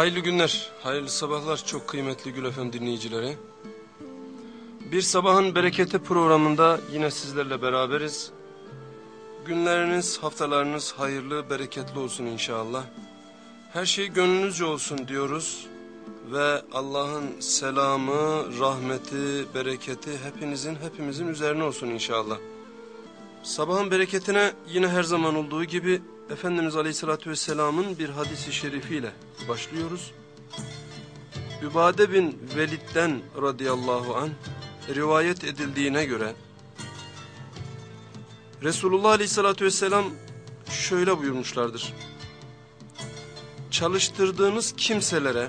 Hayırlı günler, hayırlı sabahlar çok kıymetli Gül Efem dinleyicileri. Bir sabahın bereketi programında yine sizlerle beraberiz. Günleriniz, haftalarınız hayırlı, bereketli olsun inşallah. Her şey gönlünüzce olsun diyoruz. Ve Allah'ın selamı, rahmeti, bereketi hepinizin, hepimizin üzerine olsun inşallah. Sabahın bereketine yine her zaman olduğu gibi Efendimiz Aleyhisselatü Vesselam'ın bir hadisi şerifiyle başlıyoruz. Übade bin Velid'den radıyallahu an rivayet edildiğine göre Resulullah Aleyhisselatü Vesselam şöyle buyurmuşlardır. Çalıştırdığınız kimselere,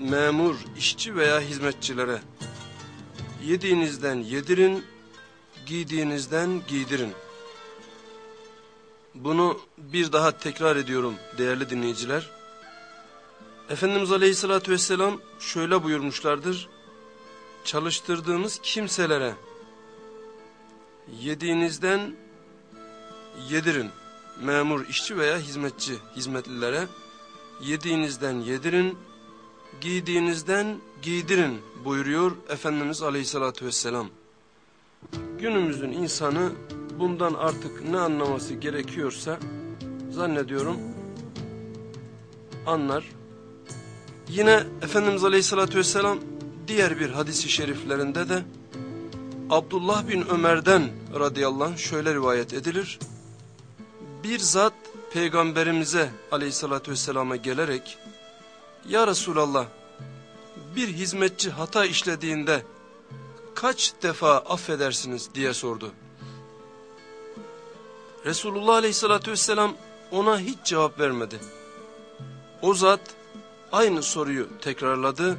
memur, işçi veya hizmetçilere yediğinizden yedirin, giydiğinizden giydirin. Bunu bir daha tekrar ediyorum değerli dinleyiciler. Efendimiz Aleyhisselatü Vesselam şöyle buyurmuşlardır. Çalıştırdığınız kimselere yediğinizden yedirin. Memur, işçi veya hizmetçi, hizmetlilere yediğinizden yedirin, giydiğinizden giydirin buyuruyor Efendimiz Aleyhisselatü Vesselam. Günümüzün insanı bundan artık ne anlaması gerekiyorsa zannediyorum anlar. Yine Efendimiz Aleyhisselatü Vesselam diğer bir hadisi şeriflerinde de Abdullah bin Ömer'den radıyallahu anh şöyle rivayet edilir. Bir zat peygamberimize aleyhissalatü vesselama gelerek Ya Resulallah bir hizmetçi hata işlediğinde kaç defa affedersiniz diye sordu. Resulullah aleyhissalatü vesselam ona hiç cevap vermedi. O zat aynı soruyu tekrarladı.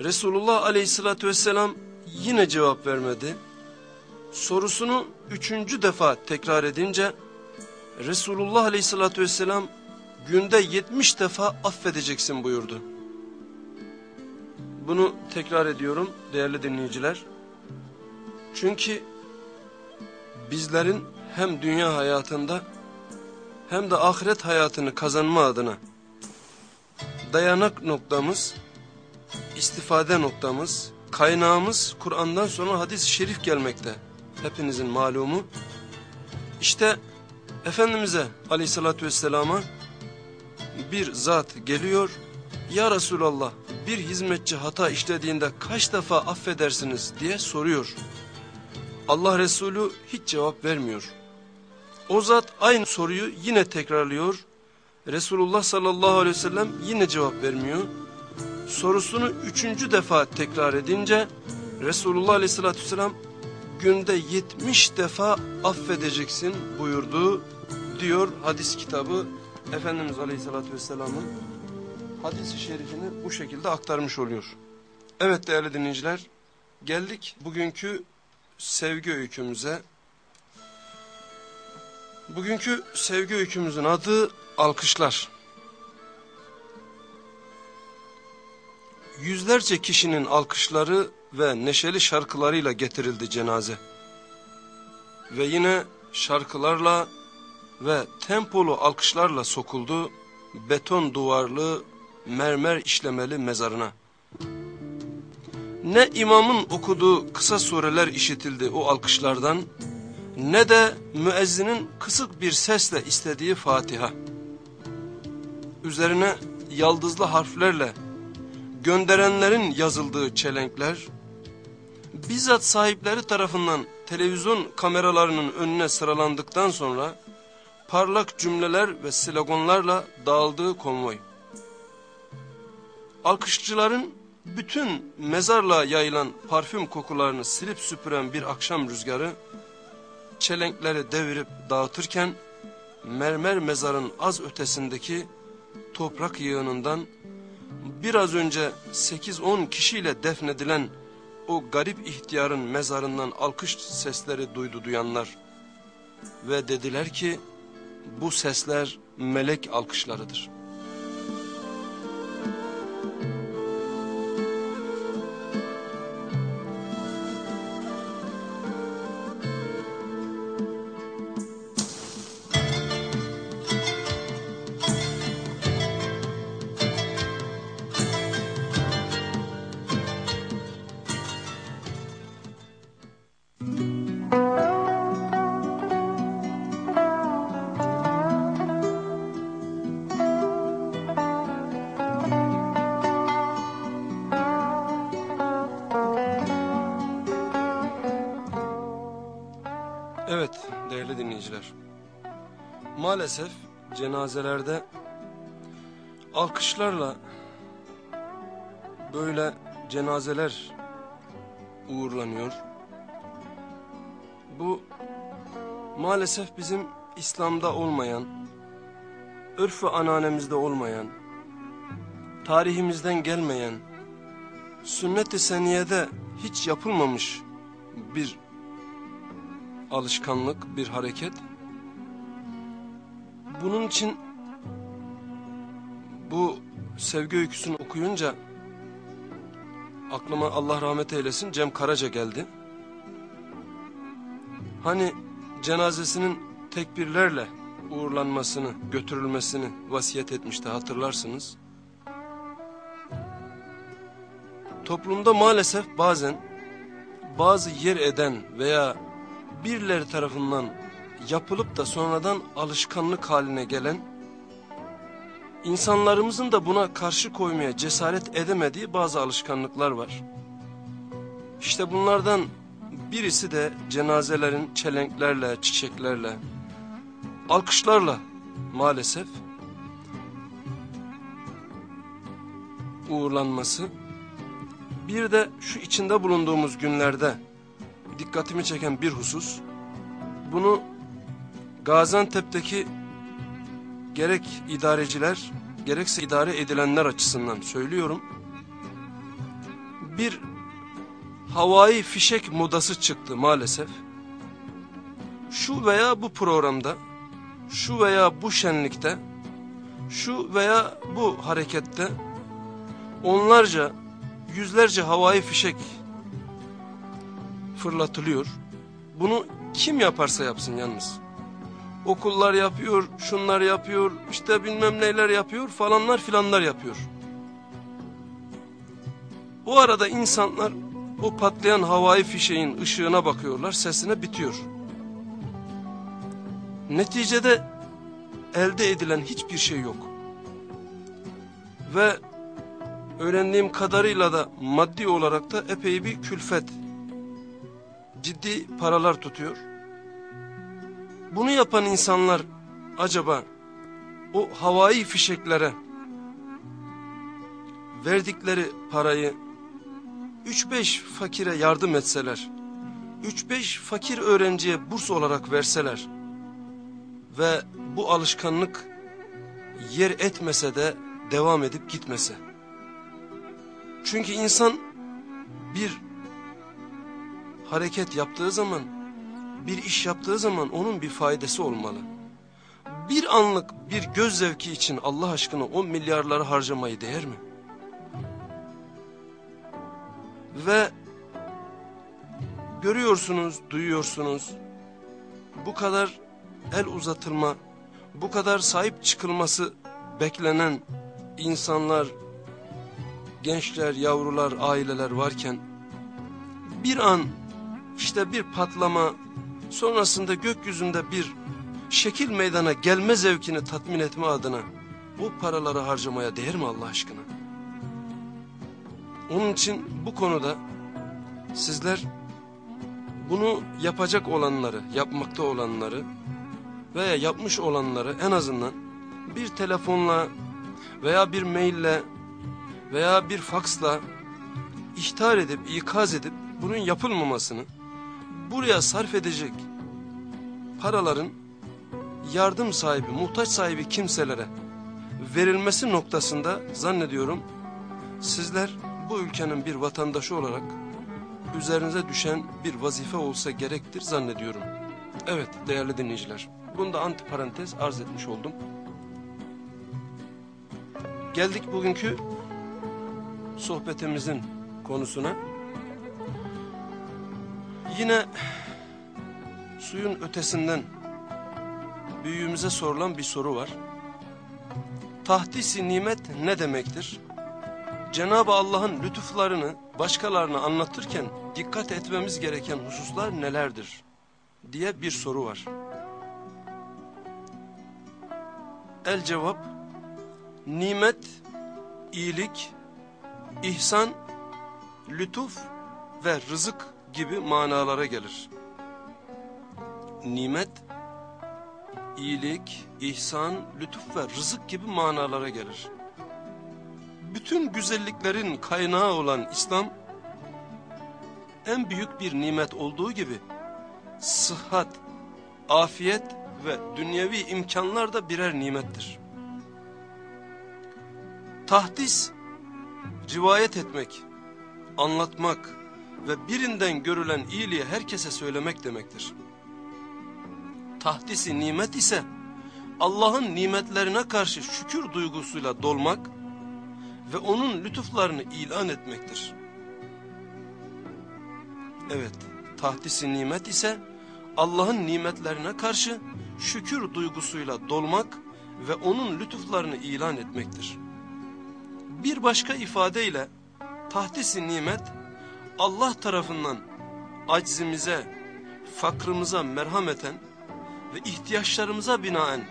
Resulullah aleyhissalatü vesselam yine cevap vermedi. Sorusunu üçüncü defa tekrar edince Resulullah aleyhissalatü vesselam günde yetmiş defa affedeceksin buyurdu. Bunu tekrar ediyorum değerli dinleyiciler. Çünkü bizlerin hem dünya hayatında hem de ahiret hayatını kazanma adına dayanak noktamız, istifade noktamız, kaynağımız Kur'an'dan sonra hadis-i şerif gelmekte. Hepinizin malumu. İşte Efendimiz'e aleyhissalatü vesselama bir zat geliyor. Ya Resulallah bir hizmetçi hata işlediğinde kaç defa affedersiniz diye soruyor. Allah Resulü hiç cevap vermiyor. O zat aynı soruyu yine tekrarlıyor. Resulullah sallallahu aleyhi ve sellem yine cevap vermiyor. Sorusunu üçüncü defa tekrar edince Resulullah aleyhissalatü vesselam günde yetmiş defa affedeceksin buyurdu diyor hadis kitabı Efendimiz aleyhissalatü vesselamın hadis-i şerifini bu şekilde aktarmış oluyor. Evet değerli dinleyiciler geldik bugünkü sevgi öykümüze. Bugünkü sevgi öykümüzün adı alkışlar. Yüzlerce kişinin alkışları ve neşeli şarkılarıyla getirildi cenaze. Ve yine şarkılarla ve tempolu alkışlarla sokuldu beton duvarlı mermer işlemeli mezarına. Ne imamın okuduğu kısa sureler işitildi o alkışlardan ne de müezzinin kısık bir sesle istediği Fatiha. Üzerine yaldızlı harflerle gönderenlerin yazıldığı çelenkler, bizzat sahipleri tarafından televizyon kameralarının önüne sıralandıktan sonra parlak cümleler ve sloganlarla dağıldığı konvoy. Alkışçıların bütün mezarlığa yayılan parfüm kokularını silip süpüren bir akşam rüzgarı, çelenkleri devirip dağıtırken, mermer mezarın az ötesindeki toprak yığınından, biraz önce 8-10 kişiyle defnedilen o garip ihtiyarın mezarından alkış sesleri duydu duyanlar. Ve dediler ki, bu sesler melek alkışlarıdır. Cenazelerde alkışlarla böyle cenazeler uğurlanıyor. Bu maalesef bizim İslam'da olmayan, örf-ü ananemizde olmayan, tarihimizden gelmeyen, sünnet-i seniyede hiç yapılmamış bir alışkanlık, bir hareket. Bunun için bu sevgi öyküsünü okuyunca aklıma Allah rahmet eylesin Cem Karaca geldi. Hani cenazesinin tekbirlerle uğurlanmasını, götürülmesini vasiyet etmişti hatırlarsınız. Toplumda maalesef bazen bazı yer eden veya birileri tarafından yapılıp da sonradan alışkanlık haline gelen insanlarımızın da buna karşı koymaya cesaret edemediği bazı alışkanlıklar var. İşte bunlardan birisi de cenazelerin çelenklerle, çiçeklerle, alkışlarla maalesef uğurlanması. Bir de şu içinde bulunduğumuz günlerde dikkatimi çeken bir husus, bunu Gaziantep'teki gerek idareciler gerekse idare edilenler açısından söylüyorum. Bir havai fişek modası çıktı maalesef. Şu veya bu programda, şu veya bu şenlikte, şu veya bu harekette onlarca, yüzlerce havai fişek fırlatılıyor. Bunu kim yaparsa yapsın yalnız. Okullar yapıyor, şunlar yapıyor, işte bilmem neler yapıyor falanlar filanlar yapıyor. O arada insanlar o patlayan havai fişeğin ışığına bakıyorlar, sesine bitiyor. Neticede elde edilen hiçbir şey yok. Ve öğrendiğim kadarıyla da maddi olarak da epey bir külfet. Ciddi paralar tutuyor. Bunu yapan insanlar acaba o havai fişeklere verdikleri parayı 3-5 fakire yardım etseler, 3-5 fakir öğrenciye burs olarak verseler ve bu alışkanlık yer etmese de devam edip gitmese. Çünkü insan bir hareket yaptığı zaman, bir iş yaptığı zaman onun bir faydası olmalı. Bir anlık bir göz zevki için Allah aşkına o milyarları harcamayı değer mi? Ve görüyorsunuz, duyuyorsunuz. Bu kadar el uzatılma, bu kadar sahip çıkılması beklenen insanlar, gençler, yavrular, aileler varken bir an işte bir patlama sonrasında gökyüzünde bir şekil meydana gelme zevkini tatmin etme adına bu paraları harcamaya değer mi Allah aşkına? Onun için bu konuda sizler bunu yapacak olanları, yapmakta olanları veya yapmış olanları en azından bir telefonla veya bir maille veya bir faksla ihtar edip, ikaz edip bunun yapılmamasını, buraya sarf edecek paraların yardım sahibi, muhtaç sahibi kimselere verilmesi noktasında zannediyorum sizler bu ülkenin bir vatandaşı olarak üzerinize düşen bir vazife olsa gerektir zannediyorum. Evet değerli dinleyiciler, bunu da antiparantez arz etmiş oldum. Geldik bugünkü sohbetimizin konusuna. Yine suyun ötesinden büyüğümüze sorulan bir soru var. Tahdisi nimet ne demektir? Cenab-ı Allah'ın lütuflarını başkalarına anlatırken dikkat etmemiz gereken hususlar nelerdir? diye bir soru var. El cevap, nimet, iyilik, ihsan, lütuf ve rızık gibi manalara gelir. Nimet, iyilik, ihsan, lütuf ve rızık gibi manalara gelir. Bütün güzelliklerin kaynağı olan İslam, en büyük bir nimet olduğu gibi, sıhhat, afiyet ve dünyevi imkanlar da birer nimettir. Tahdis, rivayet etmek, anlatmak ve birinden görülen iyiliği herkese söylemek demektir. Tahdisi nimet ise Allah'ın nimetlerine karşı şükür duygusuyla dolmak ve onun lütuflarını ilan etmektir. Evet, tahdisi nimet ise Allah'ın nimetlerine karşı şükür duygusuyla dolmak ve onun lütuflarını ilan etmektir. Bir başka ifadeyle tahdisi nimet Allah tarafından aczimize, fakrımıza merhameten ve ihtiyaçlarımıza binaen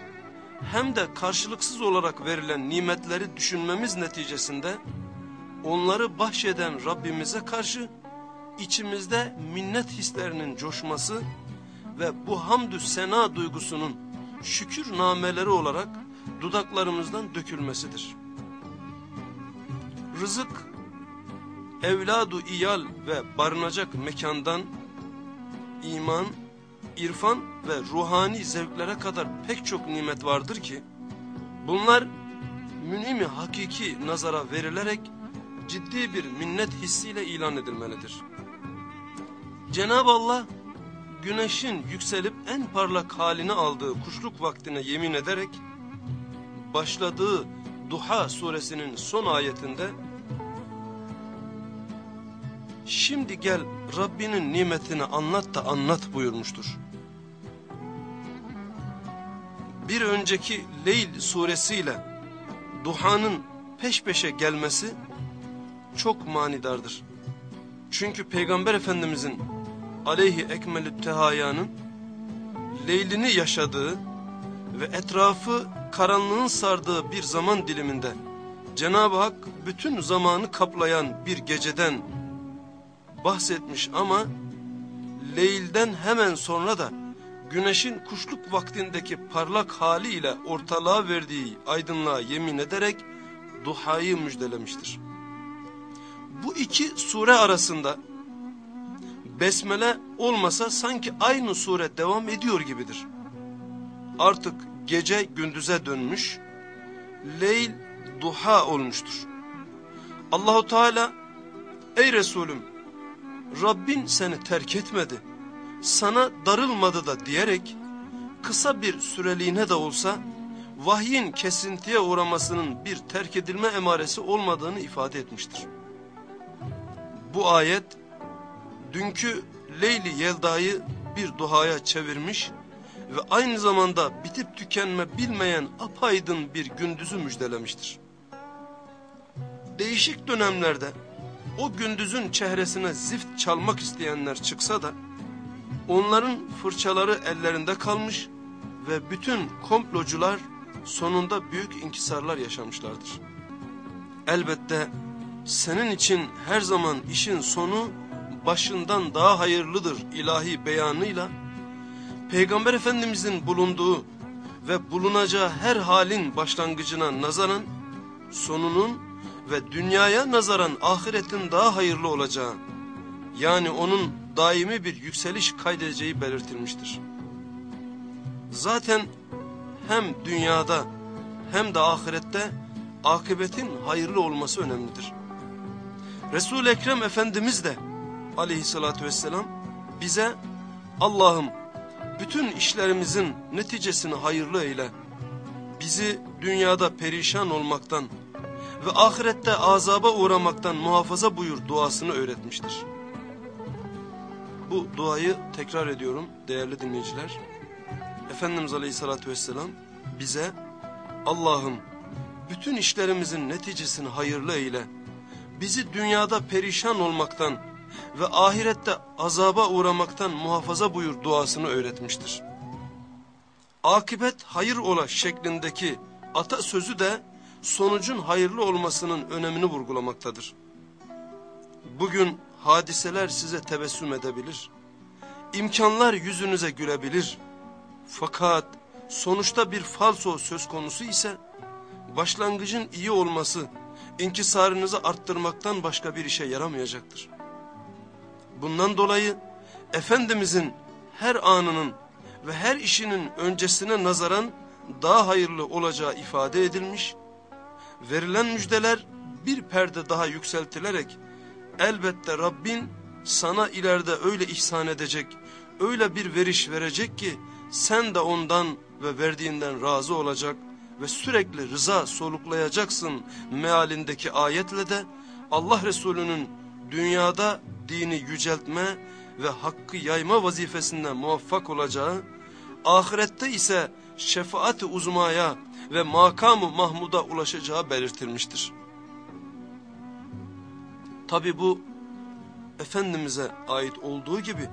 hem de karşılıksız olarak verilen nimetleri düşünmemiz neticesinde onları bahşeden Rabbimize karşı içimizde minnet hislerinin coşması ve bu hamdü sena duygusunun şükür nameleri olarak dudaklarımızdan dökülmesidir. Rızık, evladu iyal ve barınacak mekandan iman, irfan ve ruhani zevklere kadar pek çok nimet vardır ki bunlar münimi hakiki nazara verilerek ciddi bir minnet hissiyle ilan edilmelidir. Cenab-ı Allah güneşin yükselip en parlak halini aldığı kuşluk vaktine yemin ederek başladığı Duha suresinin son ayetinde Şimdi gel Rabbinin nimetini anlat da anlat buyurmuştur. Bir önceki Leyl suresiyle Duha'nın peş peşe gelmesi çok manidardır. Çünkü Peygamber Efendimizin aleyhi ekmelü tehayanın leylini yaşadığı ve etrafı karanlığın sardığı bir zaman diliminde Cenab-ı Hak bütün zamanı kaplayan bir geceden bahsetmiş ama Leyl'den hemen sonra da güneşin kuşluk vaktindeki parlak haliyle ortalığa verdiği aydınlığa yemin ederek duhayı müjdelemiştir. Bu iki sure arasında besmele olmasa sanki aynı sure devam ediyor gibidir. Artık gece gündüze dönmüş, leyl duha olmuştur. Allahu Teala ey Resulüm Rabbin seni terk etmedi, sana darılmadı da diyerek kısa bir süreliğine de olsa vahyin kesintiye uğramasının bir terk edilme emaresi olmadığını ifade etmiştir. Bu ayet dünkü Leyli Yelda'yı bir duhaya çevirmiş ve aynı zamanda bitip tükenme bilmeyen apaydın bir gündüzü müjdelemiştir. Değişik dönemlerde o gündüzün çehresine zift çalmak isteyenler çıksa da onların fırçaları ellerinde kalmış ve bütün komplocular sonunda büyük inkisarlar yaşamışlardır. Elbette senin için her zaman işin sonu başından daha hayırlıdır ilahi beyanıyla Peygamber Efendimizin bulunduğu ve bulunacağı her halin başlangıcına nazaran sonunun ve dünyaya nazaran ahiretin daha hayırlı olacağı yani onun daimi bir yükseliş kaydedeceği belirtilmiştir. Zaten hem dünyada hem de ahirette akıbetin hayırlı olması önemlidir. Resul-i Ekrem Efendimiz de aleyhissalatü vesselam bize Allah'ım bütün işlerimizin neticesini hayırlı eyle. Bizi dünyada perişan olmaktan ve ahirette azaba uğramaktan muhafaza buyur duasını öğretmiştir. Bu duayı tekrar ediyorum değerli dinleyiciler. Efendimiz Aleyhisselatü Vesselam bize Allah'ım bütün işlerimizin neticesini hayırlı eyle. Bizi dünyada perişan olmaktan ve ahirette azaba uğramaktan muhafaza buyur duasını öğretmiştir. Akibet hayır ola şeklindeki atasözü de sonucun hayırlı olmasının önemini vurgulamaktadır. Bugün hadiseler size tebessüm edebilir. İmkanlar yüzünüze gülebilir. Fakat sonuçta bir falso söz konusu ise başlangıcın iyi olması inkisarınızı arttırmaktan başka bir işe yaramayacaktır. Bundan dolayı Efendimizin her anının ve her işinin öncesine nazaran daha hayırlı olacağı ifade edilmiş, verilen müjdeler bir perde daha yükseltilerek elbette Rabbin sana ileride öyle ihsan edecek, öyle bir veriş verecek ki sen de ondan ve verdiğinden razı olacak ve sürekli rıza soluklayacaksın mealindeki ayetle de Allah Resulü'nün dünyada dini yüceltme ve hakkı yayma vazifesinde muvaffak olacağı, ahirette ise şefaat-i uzmaya ve makamı Mahmud'a ulaşacağı belirtilmiştir. Tabi bu Efendimiz'e ait olduğu gibi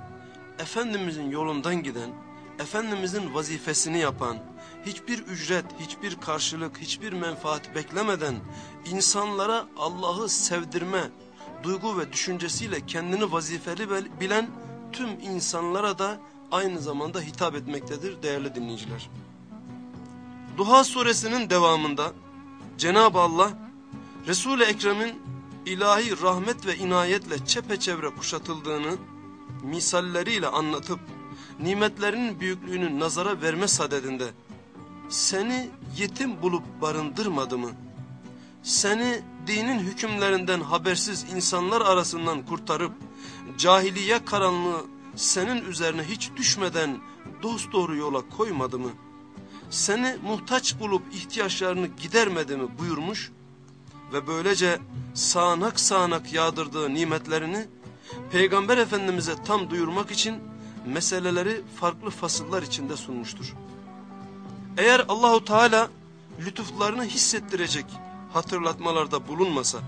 Efendimiz'in yolundan giden, Efendimiz'in vazifesini yapan, hiçbir ücret, hiçbir karşılık, hiçbir menfaat beklemeden insanlara Allah'ı sevdirme duygu ve düşüncesiyle kendini vazifeli bilen tüm insanlara da aynı zamanda hitap etmektedir değerli dinleyiciler. Duha suresinin devamında Cenab-ı Allah Resul-i Ekrem'in ilahi rahmet ve inayetle çepeçevre kuşatıldığını misalleriyle anlatıp nimetlerinin büyüklüğünü nazara verme sadedinde seni yetim bulup barındırmadı mı? Seni dinin hükümlerinden habersiz insanlar arasından kurtarıp cahiliye karanlığı senin üzerine hiç düşmeden dosdoğru yola koymadı mı? Seni muhtaç bulup ihtiyaçlarını gidermedi mi buyurmuş ve böylece sağanak sağanak yağdırdığı nimetlerini Peygamber Efendimiz'e tam duyurmak için meseleleri farklı fasıllar içinde sunmuştur. Eğer Allahu Teala lütuflarını hissettirecek hatırlatmalarda bulunmasa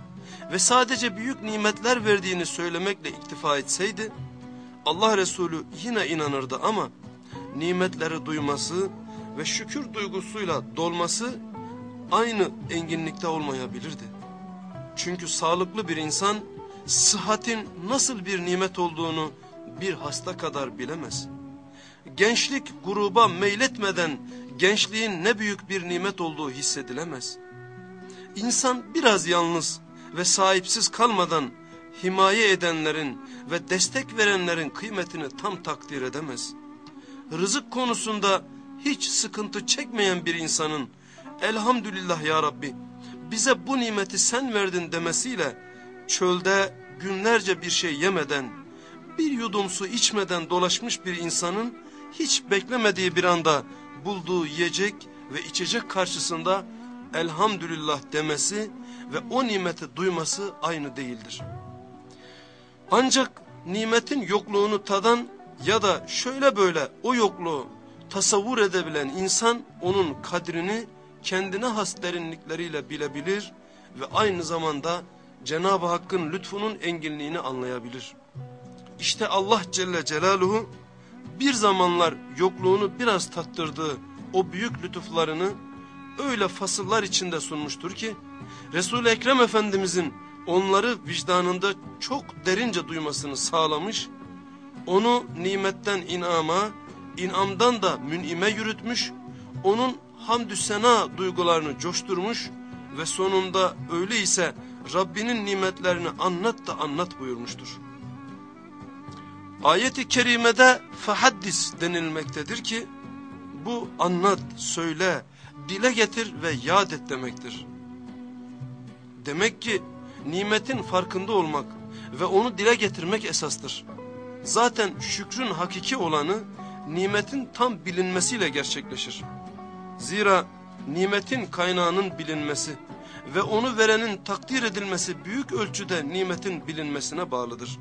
ve sadece büyük nimetler verdiğini söylemekle iktifa etseydi, Allah Resulü yine inanırdı ama nimetleri duyması ve şükür duygusuyla dolması aynı enginlikte olmayabilirdi. Çünkü sağlıklı bir insan sıhhatin nasıl bir nimet olduğunu bir hasta kadar bilemez. Gençlik gruba meyletmeden gençliğin ne büyük bir nimet olduğu hissedilemez. İnsan biraz yalnız ve sahipsiz kalmadan himaye edenlerin ve destek verenlerin kıymetini tam takdir edemez. Rızık konusunda hiç sıkıntı çekmeyen bir insanın elhamdülillah ya Rabbi bize bu nimeti sen verdin demesiyle çölde günlerce bir şey yemeden bir yudum su içmeden dolaşmış bir insanın hiç beklemediği bir anda bulduğu yiyecek ve içecek karşısında elhamdülillah demesi ve o nimeti duyması aynı değildir. Ancak nimetin yokluğunu tadan ya da şöyle böyle o yokluğu tasavvur edebilen insan onun kadrini kendine has derinlikleriyle bilebilir ve aynı zamanda Cenab-ı Hakk'ın lütfunun enginliğini anlayabilir. İşte Allah Celle Celaluhu bir zamanlar yokluğunu biraz tattırdığı o büyük lütuflarını öyle fasıllar içinde sunmuştur ki Resul-i Ekrem Efendimizin onları vicdanında çok derince duymasını sağlamış, onu nimetten inama, inamdan da münime yürütmüş, onun hamdü sena duygularını coşturmuş ve sonunda öyleyse Rabbinin nimetlerini anlat da anlat buyurmuştur. Ayet-i kerimede fahaddis denilmektedir ki bu anlat, söyle, dile getir ve yad et demektir. Demek ki nimetin farkında olmak ve onu dile getirmek esastır. Zaten şükrün hakiki olanı nimetin tam bilinmesiyle gerçekleşir. Zira nimetin kaynağının bilinmesi ve onu verenin takdir edilmesi büyük ölçüde nimetin bilinmesine bağlıdır.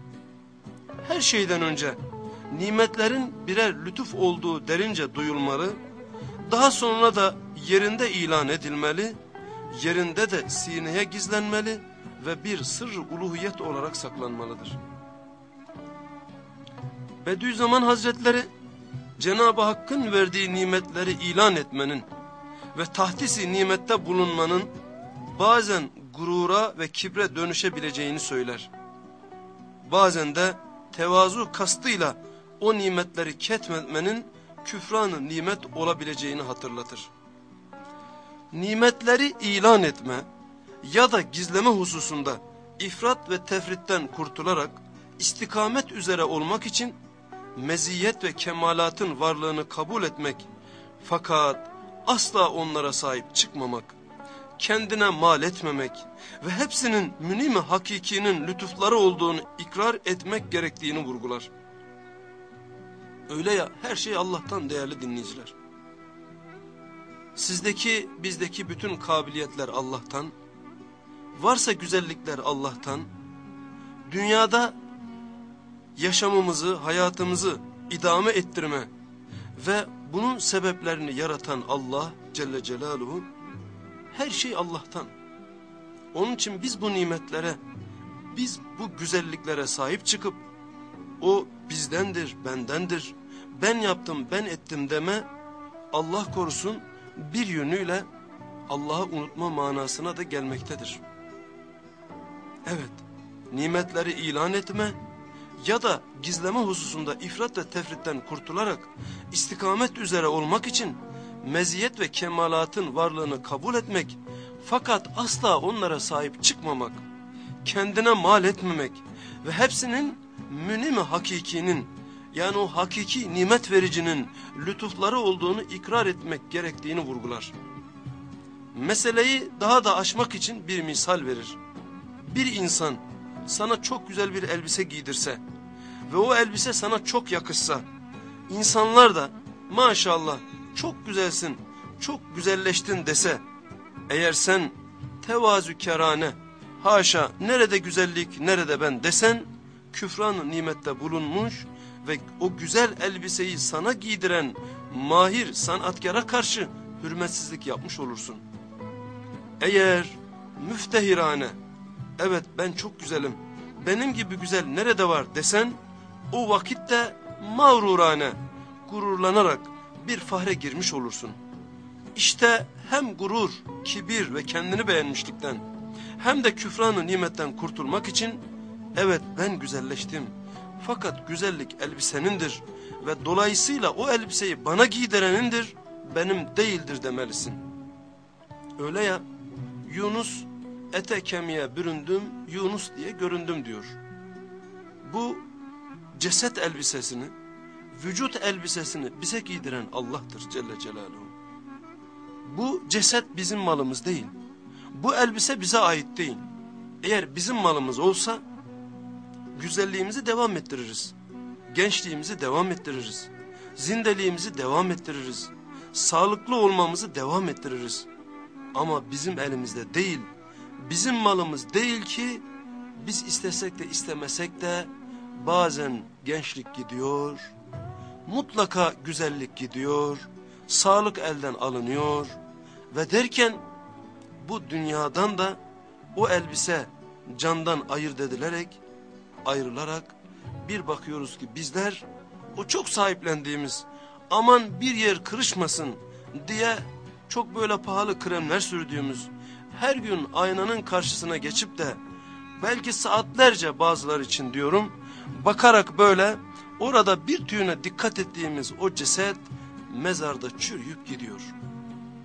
Her şeyden önce nimetlerin birer lütuf olduğu derince duyulmalı, daha sonra da yerinde ilan edilmeli, yerinde de sineye gizlenmeli ve bir sırrı uluhiyet olarak saklanmalıdır. Bediüzzaman Hazretleri Cenab-ı Hakk'ın verdiği nimetleri ilan etmenin ve tahtisi nimette bulunmanın bazen gurura ve kibre dönüşebileceğini söyler. Bazen de tevazu kastıyla o nimetleri ketmetmenin küfranı nimet olabileceğini hatırlatır. Nimetleri ilan etme ya da gizleme hususunda ifrat ve tefritten kurtularak istikamet üzere olmak için meziyet ve kemalatın varlığını kabul etmek fakat asla onlara sahip çıkmamak, kendine mal etmemek ve hepsinin münimi hakikinin lütufları olduğunu ikrar etmek gerektiğini vurgular. Öyle ya her şey Allah'tan değerli dinleyiciler. Sizdeki bizdeki bütün kabiliyetler Allah'tan, varsa güzellikler Allah'tan, dünyada yaşamımızı, hayatımızı idame ettirme ve bunun sebeplerini yaratan Allah Celle Celaluhu, her şey Allah'tan. Onun için biz bu nimetlere, biz bu güzelliklere sahip çıkıp, o bizdendir, bendendir, ben yaptım, ben ettim deme, Allah korusun bir yönüyle Allah'ı unutma manasına da gelmektedir. Evet, nimetleri ilan etme ya da gizleme hususunda ifrat ve tefritten kurtularak istikamet üzere olmak için meziyet ve kemalatın varlığını kabul etmek fakat asla onlara sahip çıkmamak, kendine mal etmemek ve hepsinin münimi hakikinin yani o hakiki nimet vericinin lütufları olduğunu ikrar etmek gerektiğini vurgular. Meseleyi daha da aşmak için bir misal verir. Bir insan sana çok güzel bir elbise giydirse ve o elbise sana çok yakışsa, insanlar da maşallah çok güzelsin, çok güzelleştin dese, eğer sen tevazükerane, haşa nerede güzellik, nerede ben desen, küfran nimette bulunmuş ve o güzel elbiseyi sana giydiren mahir sanatkara karşı hürmetsizlik yapmış olursun. Eğer müftehirane, evet ben çok güzelim, benim gibi güzel nerede var desen, o vakitte mağrurane, gururlanarak bir fahre girmiş olursun. İşte hem gurur, kibir ve kendini beğenmişlikten, hem de küfranı nimetten kurtulmak için, evet ben güzelleştim, fakat güzellik elbisenindir ve dolayısıyla o elbiseyi bana giydirenindir, benim değildir demelisin. Öyle ya, Yunus ete kemiğe büründüm, Yunus diye göründüm diyor. Bu ceset elbisesini, vücut elbisesini bize giydiren Allah'tır Celle Celaluhu. Bu ceset bizim malımız değil. Bu elbise bize ait değil. Eğer bizim malımız olsa güzelliğimizi devam ettiririz. Gençliğimizi devam ettiririz. Zindeliğimizi devam ettiririz. Sağlıklı olmamızı devam ettiririz. Ama bizim elimizde değil. Bizim malımız değil ki biz istesek de istemesek de bazen gençlik gidiyor. Mutlaka güzellik gidiyor. Sağlık elden alınıyor. Ve derken bu dünyadan da o elbise candan ayırt edilerek ayrılarak bir bakıyoruz ki bizler o çok sahiplendiğimiz aman bir yer kırışmasın diye çok böyle pahalı kremler sürdüğümüz her gün aynanın karşısına geçip de belki saatlerce bazılar için diyorum bakarak böyle orada bir tüyüne dikkat ettiğimiz o ceset mezarda çürüyüp gidiyor.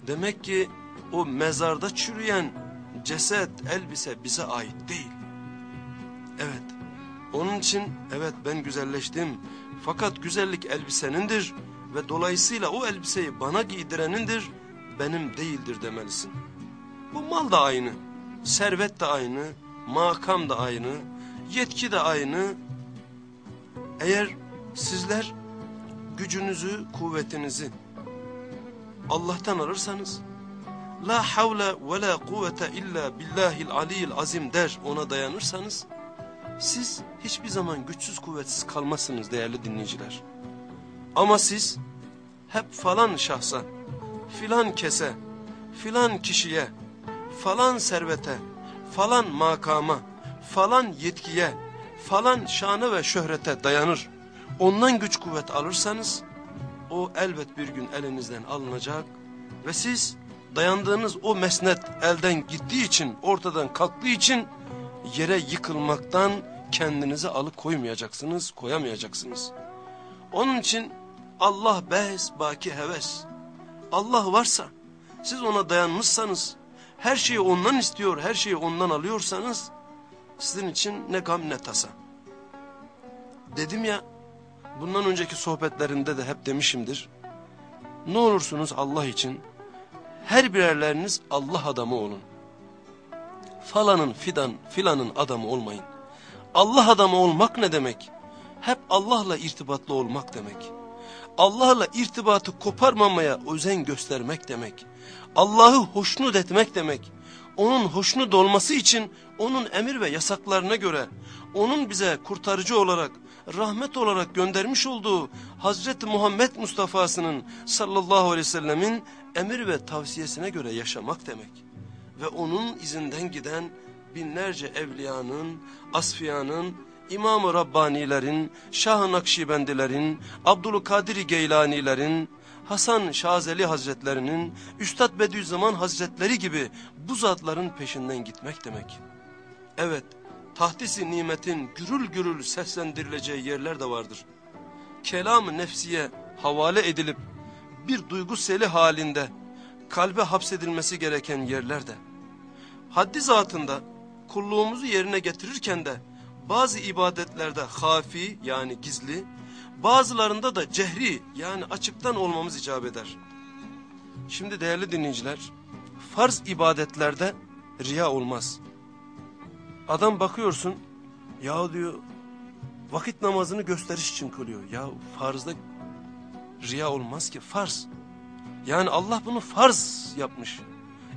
Demek ki o mezarda çürüyen ceset elbise bize ait değil. Evet onun için evet ben güzelleştim. Fakat güzellik elbisenindir ve dolayısıyla o elbiseyi bana giydirenindir, benim değildir demelisin. Bu mal da aynı, servet de aynı, makam da aynı, yetki de aynı. Eğer sizler gücünüzü, kuvvetinizi Allah'tan alırsanız, La havle ve la kuvvete illa billahil aliyil azim der ona dayanırsanız, siz hiçbir zaman güçsüz kuvvetsiz kalmazsınız değerli dinleyiciler. Ama siz hep falan şahsa, filan kese, filan kişiye, falan servete, falan makama, falan yetkiye, falan şanı ve şöhrete dayanır. Ondan güç kuvvet alırsanız o elbet bir gün elinizden alınacak ve siz dayandığınız o mesnet elden gittiği için, ortadan kalktığı için yere yıkılmaktan kendinizi alıkoymayacaksınız, koyamayacaksınız. Onun için Allah bes baki heves. Allah varsa siz ona dayanmışsanız her şeyi ondan istiyor her şeyi ondan alıyorsanız sizin için ne gam ne tasa. Dedim ya bundan önceki sohbetlerinde de hep demişimdir. Ne olursunuz Allah için her birerleriniz Allah adamı olun. Falanın fidan filanın adamı olmayın. Allah adamı olmak ne demek? Hep Allah'la irtibatlı olmak demek. Allah'la irtibatı koparmamaya özen göstermek demek. Allah'ı hoşnut etmek demek. Onun hoşnut olması için onun emir ve yasaklarına göre onun bize kurtarıcı olarak rahmet olarak göndermiş olduğu Hazreti Muhammed Mustafa'sının sallallahu aleyhi ve sellemin emir ve tavsiyesine göre yaşamak demek. Ve onun izinden giden binlerce evliyanın, asfiyanın, İmam-ı Rabbanilerin, Şah-ı Nakşibendilerin, Abdülkadir Geylanilerin, Hasan Şazeli Hazretlerinin, Üstad Bediüzzaman Hazretleri gibi bu zatların peşinden gitmek demek. Evet, tahtisi nimetin gürül gürül seslendirileceği yerler de vardır. Kelam-ı nefsiye havale edilip bir duygu seli halinde kalbe hapsedilmesi gereken yerlerde. Haddi zatında kulluğumuzu yerine getirirken de bazı ibadetlerde hafi yani gizli, bazılarında da cehri yani açıktan olmamız icap eder. Şimdi değerli dinleyiciler, farz ibadetlerde riya olmaz. Adam bakıyorsun, ya diyor vakit namazını gösteriş için kılıyor. Ya farzda riya olmaz ki farz. Yani Allah bunu farz yapmış.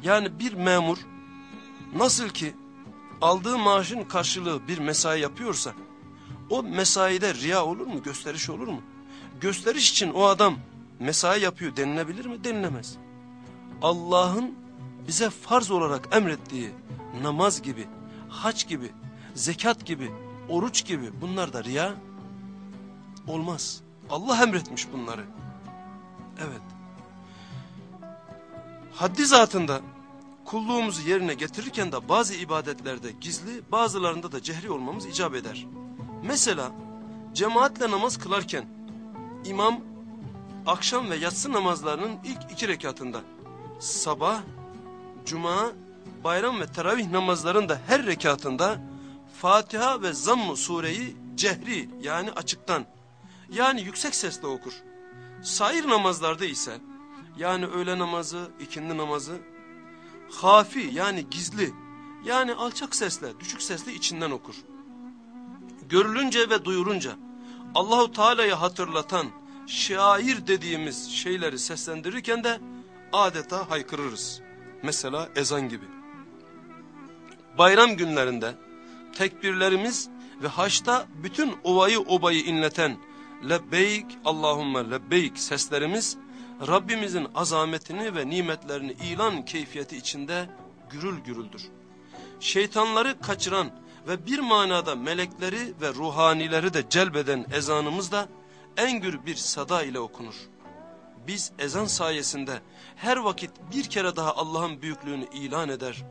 Yani bir memur nasıl ki aldığı maaşın karşılığı bir mesai yapıyorsa o mesaide riya olur mu gösteriş olur mu? Gösteriş için o adam mesai yapıyor denilebilir mi? Denilemez. Allah'ın bize farz olarak emrettiği namaz gibi, haç gibi, zekat gibi, oruç gibi bunlar da riya olmaz. Allah emretmiş bunları. Evet. Haddi zatında kulluğumuzu yerine getirirken de bazı ibadetlerde gizli bazılarında da cehri olmamız icap eder. Mesela cemaatle namaz kılarken imam akşam ve yatsı namazlarının ilk iki rekatında sabah, cuma, bayram ve teravih namazlarında her rekatında Fatiha ve Zamm-ı sureyi cehri yani açıktan yani yüksek sesle okur. Sair namazlarda ise yani öğle namazı, ikindi namazı hafi yani gizli yani alçak sesle, düşük sesle içinden okur. Görülünce ve duyurunca Allahu Teala'yı hatırlatan şair dediğimiz şeyleri seslendirirken de adeta haykırırız. Mesela ezan gibi. Bayram günlerinde tekbirlerimiz ve haçta bütün ovayı obayı inleten lebbeyk Allahümme lebbeyk seslerimiz Rabbimizin azametini ve nimetlerini ilan keyfiyeti içinde gürül gürüldür. Şeytanları kaçıran ve bir manada melekleri ve ruhanileri de celbeden ezanımız da en gür bir sada ile okunur. Biz ezan sayesinde her vakit bir kere daha Allah'ın büyüklüğünü ilan eder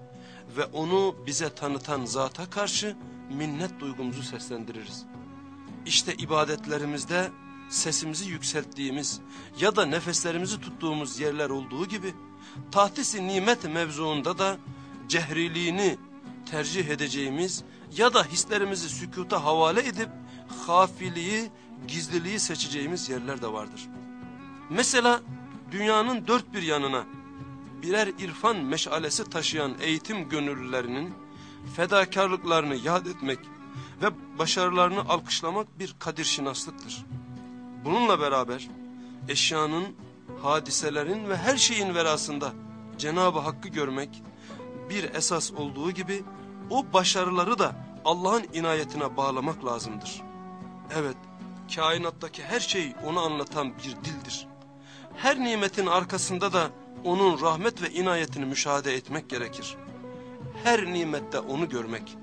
ve onu bize tanıtan zata karşı minnet duygumuzu seslendiririz. İşte ibadetlerimizde sesimizi yükselttiğimiz ya da nefeslerimizi tuttuğumuz yerler olduğu gibi tahtisi nimet mevzuunda da cehriliğini tercih edeceğimiz ya da hislerimizi sükuta havale edip hafiliği, gizliliği seçeceğimiz yerler de vardır. Mesela dünyanın dört bir yanına birer irfan meşalesi taşıyan eğitim gönüllülerinin fedakarlıklarını yad etmek ve başarılarını alkışlamak bir kadir şinaslıktır. Bununla beraber eşyanın, hadiselerin ve her şeyin verasında Cenab-ı Hakk'ı görmek bir esas olduğu gibi o başarıları da Allah'ın inayetine bağlamak lazımdır. Evet, kainattaki her şey onu anlatan bir dildir. Her nimetin arkasında da onun rahmet ve inayetini müşahede etmek gerekir. Her nimette onu görmek,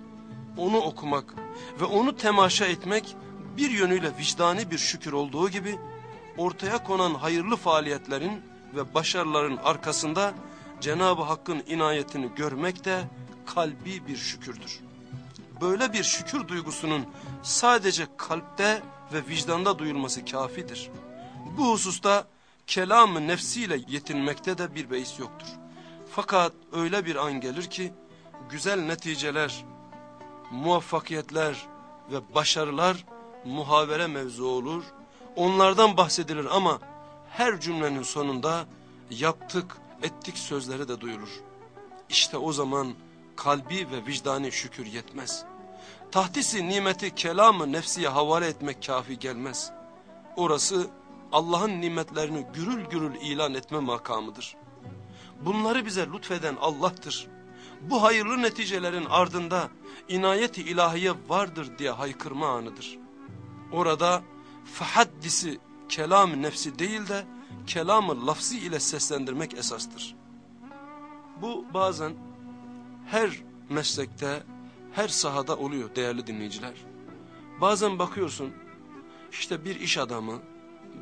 onu okumak ve onu temaşa etmek bir yönüyle vicdani bir şükür olduğu gibi ortaya konan hayırlı faaliyetlerin ve başarıların arkasında Cenab-ı Hakk'ın inayetini görmek de kalbi bir şükürdür. Böyle bir şükür duygusunun sadece kalpte ve vicdanda duyulması kafidir. Bu hususta kelam-ı nefsiyle yetinmekte de bir beis yoktur. Fakat öyle bir an gelir ki güzel neticeler, muvaffakiyetler ve başarılar muhavere mevzu olur. Onlardan bahsedilir ama her cümlenin sonunda yaptık, ettik sözleri de duyulur. İşte o zaman kalbi ve vicdani şükür yetmez. Tahtisi nimeti kelamı nefsiye havale etmek kafi gelmez. Orası Allah'ın nimetlerini gürül gürül ilan etme makamıdır. Bunları bize lütfeden Allah'tır. Bu hayırlı neticelerin ardında inayeti ilahiye vardır diye haykırma anıdır. Orada fahaddisi kelam nefsi değil de kelamı lafzi ile seslendirmek esastır. Bu bazen her meslekte, her sahada oluyor değerli dinleyiciler. Bazen bakıyorsun işte bir iş adamı,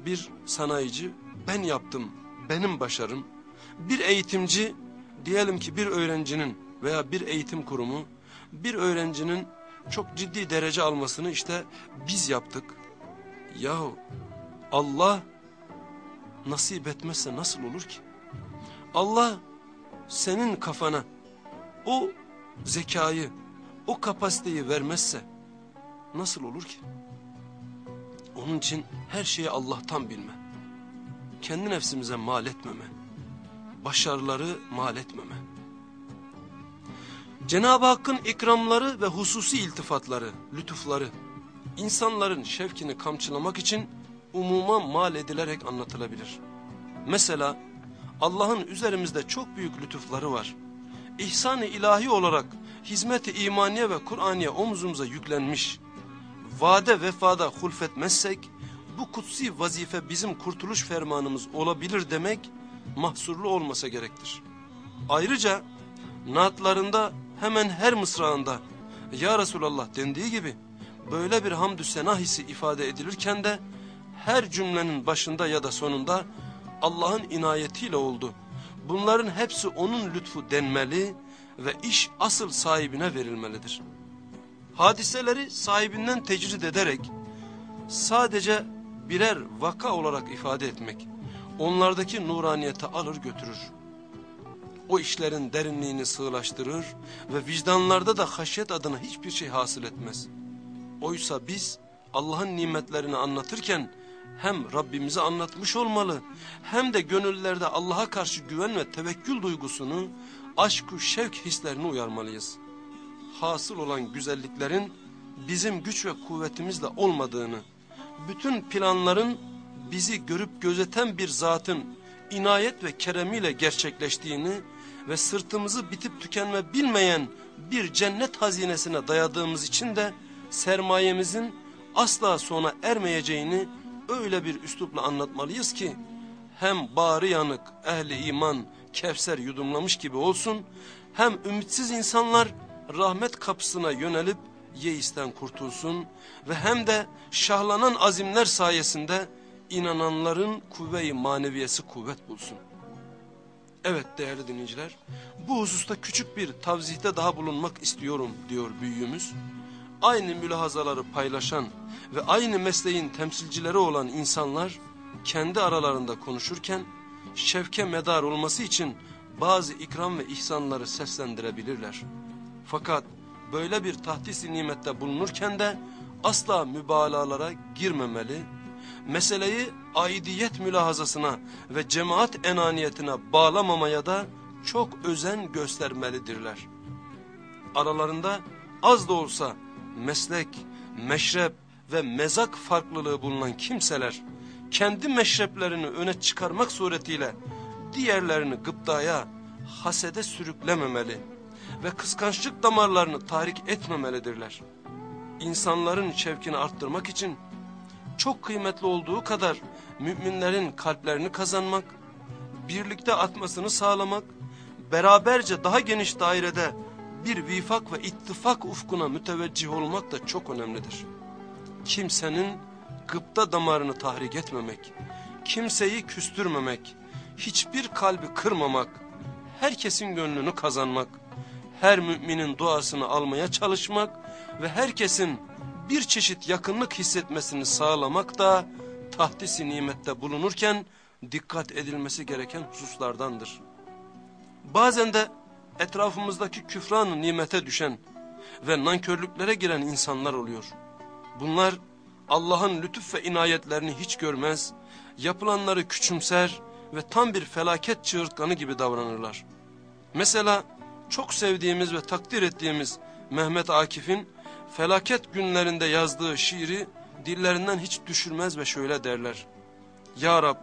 bir sanayici ben yaptım, benim başarım. Bir eğitimci diyelim ki bir öğrencinin veya bir eğitim kurumu bir öğrencinin çok ciddi derece almasını işte biz yaptık. Yahu Allah nasip etmezse nasıl olur ki? Allah senin kafana o zekayı, o kapasiteyi vermezse nasıl olur ki? Onun için her şeyi Allah'tan bilme. Kendi nefsimize mal etmeme. Başarıları mal etmeme. Cenab-ı Hakk'ın ikramları ve hususi iltifatları, lütufları, insanların şevkini kamçılamak için umuma mal edilerek anlatılabilir. Mesela Allah'ın üzerimizde çok büyük lütufları var. İhsan-ı ilahi olarak hizmet-i imaniye ve Kur'aniye omzumuza yüklenmiş. Vade vefada hulfetmezsek bu kutsi vazife bizim kurtuluş fermanımız olabilir demek mahsurlu olmasa gerektir. Ayrıca naatlarında hemen her mısrağında Ya Resulallah dendiği gibi böyle bir hamdü sena hissi ifade edilirken de her cümlenin başında ya da sonunda Allah'ın inayetiyle oldu. Bunların hepsi onun lütfu denmeli ve iş asıl sahibine verilmelidir. Hadiseleri sahibinden tecrid ederek sadece birer vaka olarak ifade etmek onlardaki nuraniyete alır götürür. O işlerin derinliğini sığlaştırır ve vicdanlarda da haşyet adına hiçbir şey hasıl etmez. Oysa biz Allah'ın nimetlerini anlatırken hem Rabbimizi anlatmış olmalı hem de gönüllerde Allah'a karşı güven ve tevekkül duygusunu, aşk-ı şevk hislerini uyarmalıyız. Hasıl olan güzelliklerin bizim güç ve kuvvetimizle olmadığını, bütün planların bizi görüp gözeten bir zatın inayet ve keremiyle gerçekleştiğini ve sırtımızı bitip tükenme bilmeyen bir cennet hazinesine dayadığımız için de sermayemizin asla sona ermeyeceğini öyle bir üslupla anlatmalıyız ki hem bağrı yanık ehli iman kevser yudumlamış gibi olsun hem ümitsiz insanlar rahmet kapısına yönelip yeisten kurtulsun ve hem de şahlanan azimler sayesinde inananların kuvve-i maneviyesi kuvvet bulsun. Evet değerli dinleyiciler bu hususta küçük bir tavzihte daha bulunmak istiyorum diyor büyüğümüz aynı mülahazaları paylaşan ve aynı mesleğin temsilcileri olan insanlar kendi aralarında konuşurken şevke medar olması için bazı ikram ve ihsanları seslendirebilirler. Fakat böyle bir tahdis-i nimette bulunurken de asla mübalağalara girmemeli, meseleyi aidiyet mülahazasına ve cemaat enaniyetine bağlamamaya da çok özen göstermelidirler. Aralarında az da olsa meslek, meşrep ve mezak farklılığı bulunan kimseler kendi meşreplerini öne çıkarmak suretiyle diğerlerini gıptaya, hasede sürüklememeli ve kıskançlık damarlarını tahrik etmemelidirler. İnsanların şevkini arttırmak için çok kıymetli olduğu kadar müminlerin kalplerini kazanmak, birlikte atmasını sağlamak, beraberce daha geniş dairede bir vifak ve ittifak ufkuna müteveccih olmak da çok önemlidir. Kimsenin gıpta damarını tahrik etmemek, kimseyi küstürmemek, hiçbir kalbi kırmamak, herkesin gönlünü kazanmak, her müminin duasını almaya çalışmak ve herkesin bir çeşit yakınlık hissetmesini sağlamak da tahdisi nimette bulunurken dikkat edilmesi gereken hususlardandır. Bazen de etrafımızdaki küfran nimete düşen ve nankörlüklere giren insanlar oluyor. Bunlar Allah'ın lütuf ve inayetlerini hiç görmez, yapılanları küçümser ve tam bir felaket çığırtkanı gibi davranırlar. Mesela çok sevdiğimiz ve takdir ettiğimiz Mehmet Akif'in felaket günlerinde yazdığı şiiri dillerinden hiç düşürmez ve şöyle derler. Ya Rab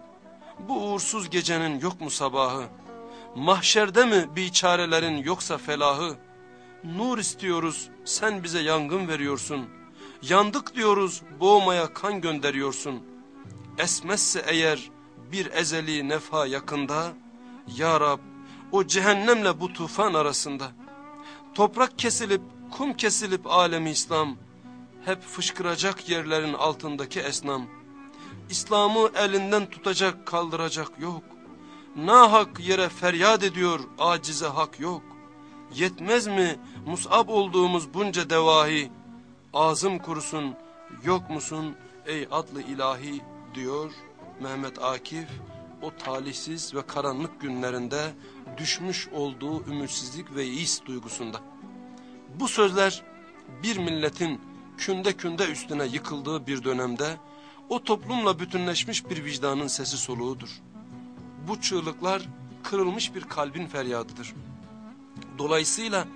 bu uğursuz gecenin yok mu sabahı? Mahşerde mi biçarelerin yoksa felahı? Nur istiyoruz sen bize yangın veriyorsun. Yandık diyoruz boğmaya kan gönderiyorsun. Esmezse eğer bir ezeli nefa yakında. Ya Rab o cehennemle bu tufan arasında. Toprak kesilip kum kesilip alemi İslam. Hep fışkıracak yerlerin altındaki esnam. İslam'ı elinden tutacak kaldıracak yok. Nahak yere feryat ediyor acize hak yok. Yetmez mi musab olduğumuz bunca devahi? Ağzım kurusun yok musun ey adlı ilahi diyor Mehmet Akif o talihsiz ve karanlık günlerinde düşmüş olduğu ümitsizlik ve is duygusunda. Bu sözler bir milletin künde künde üstüne yıkıldığı bir dönemde o toplumla bütünleşmiş bir vicdanın sesi soluğudur. Bu çığlıklar kırılmış bir kalbin feryadıdır. Dolayısıyla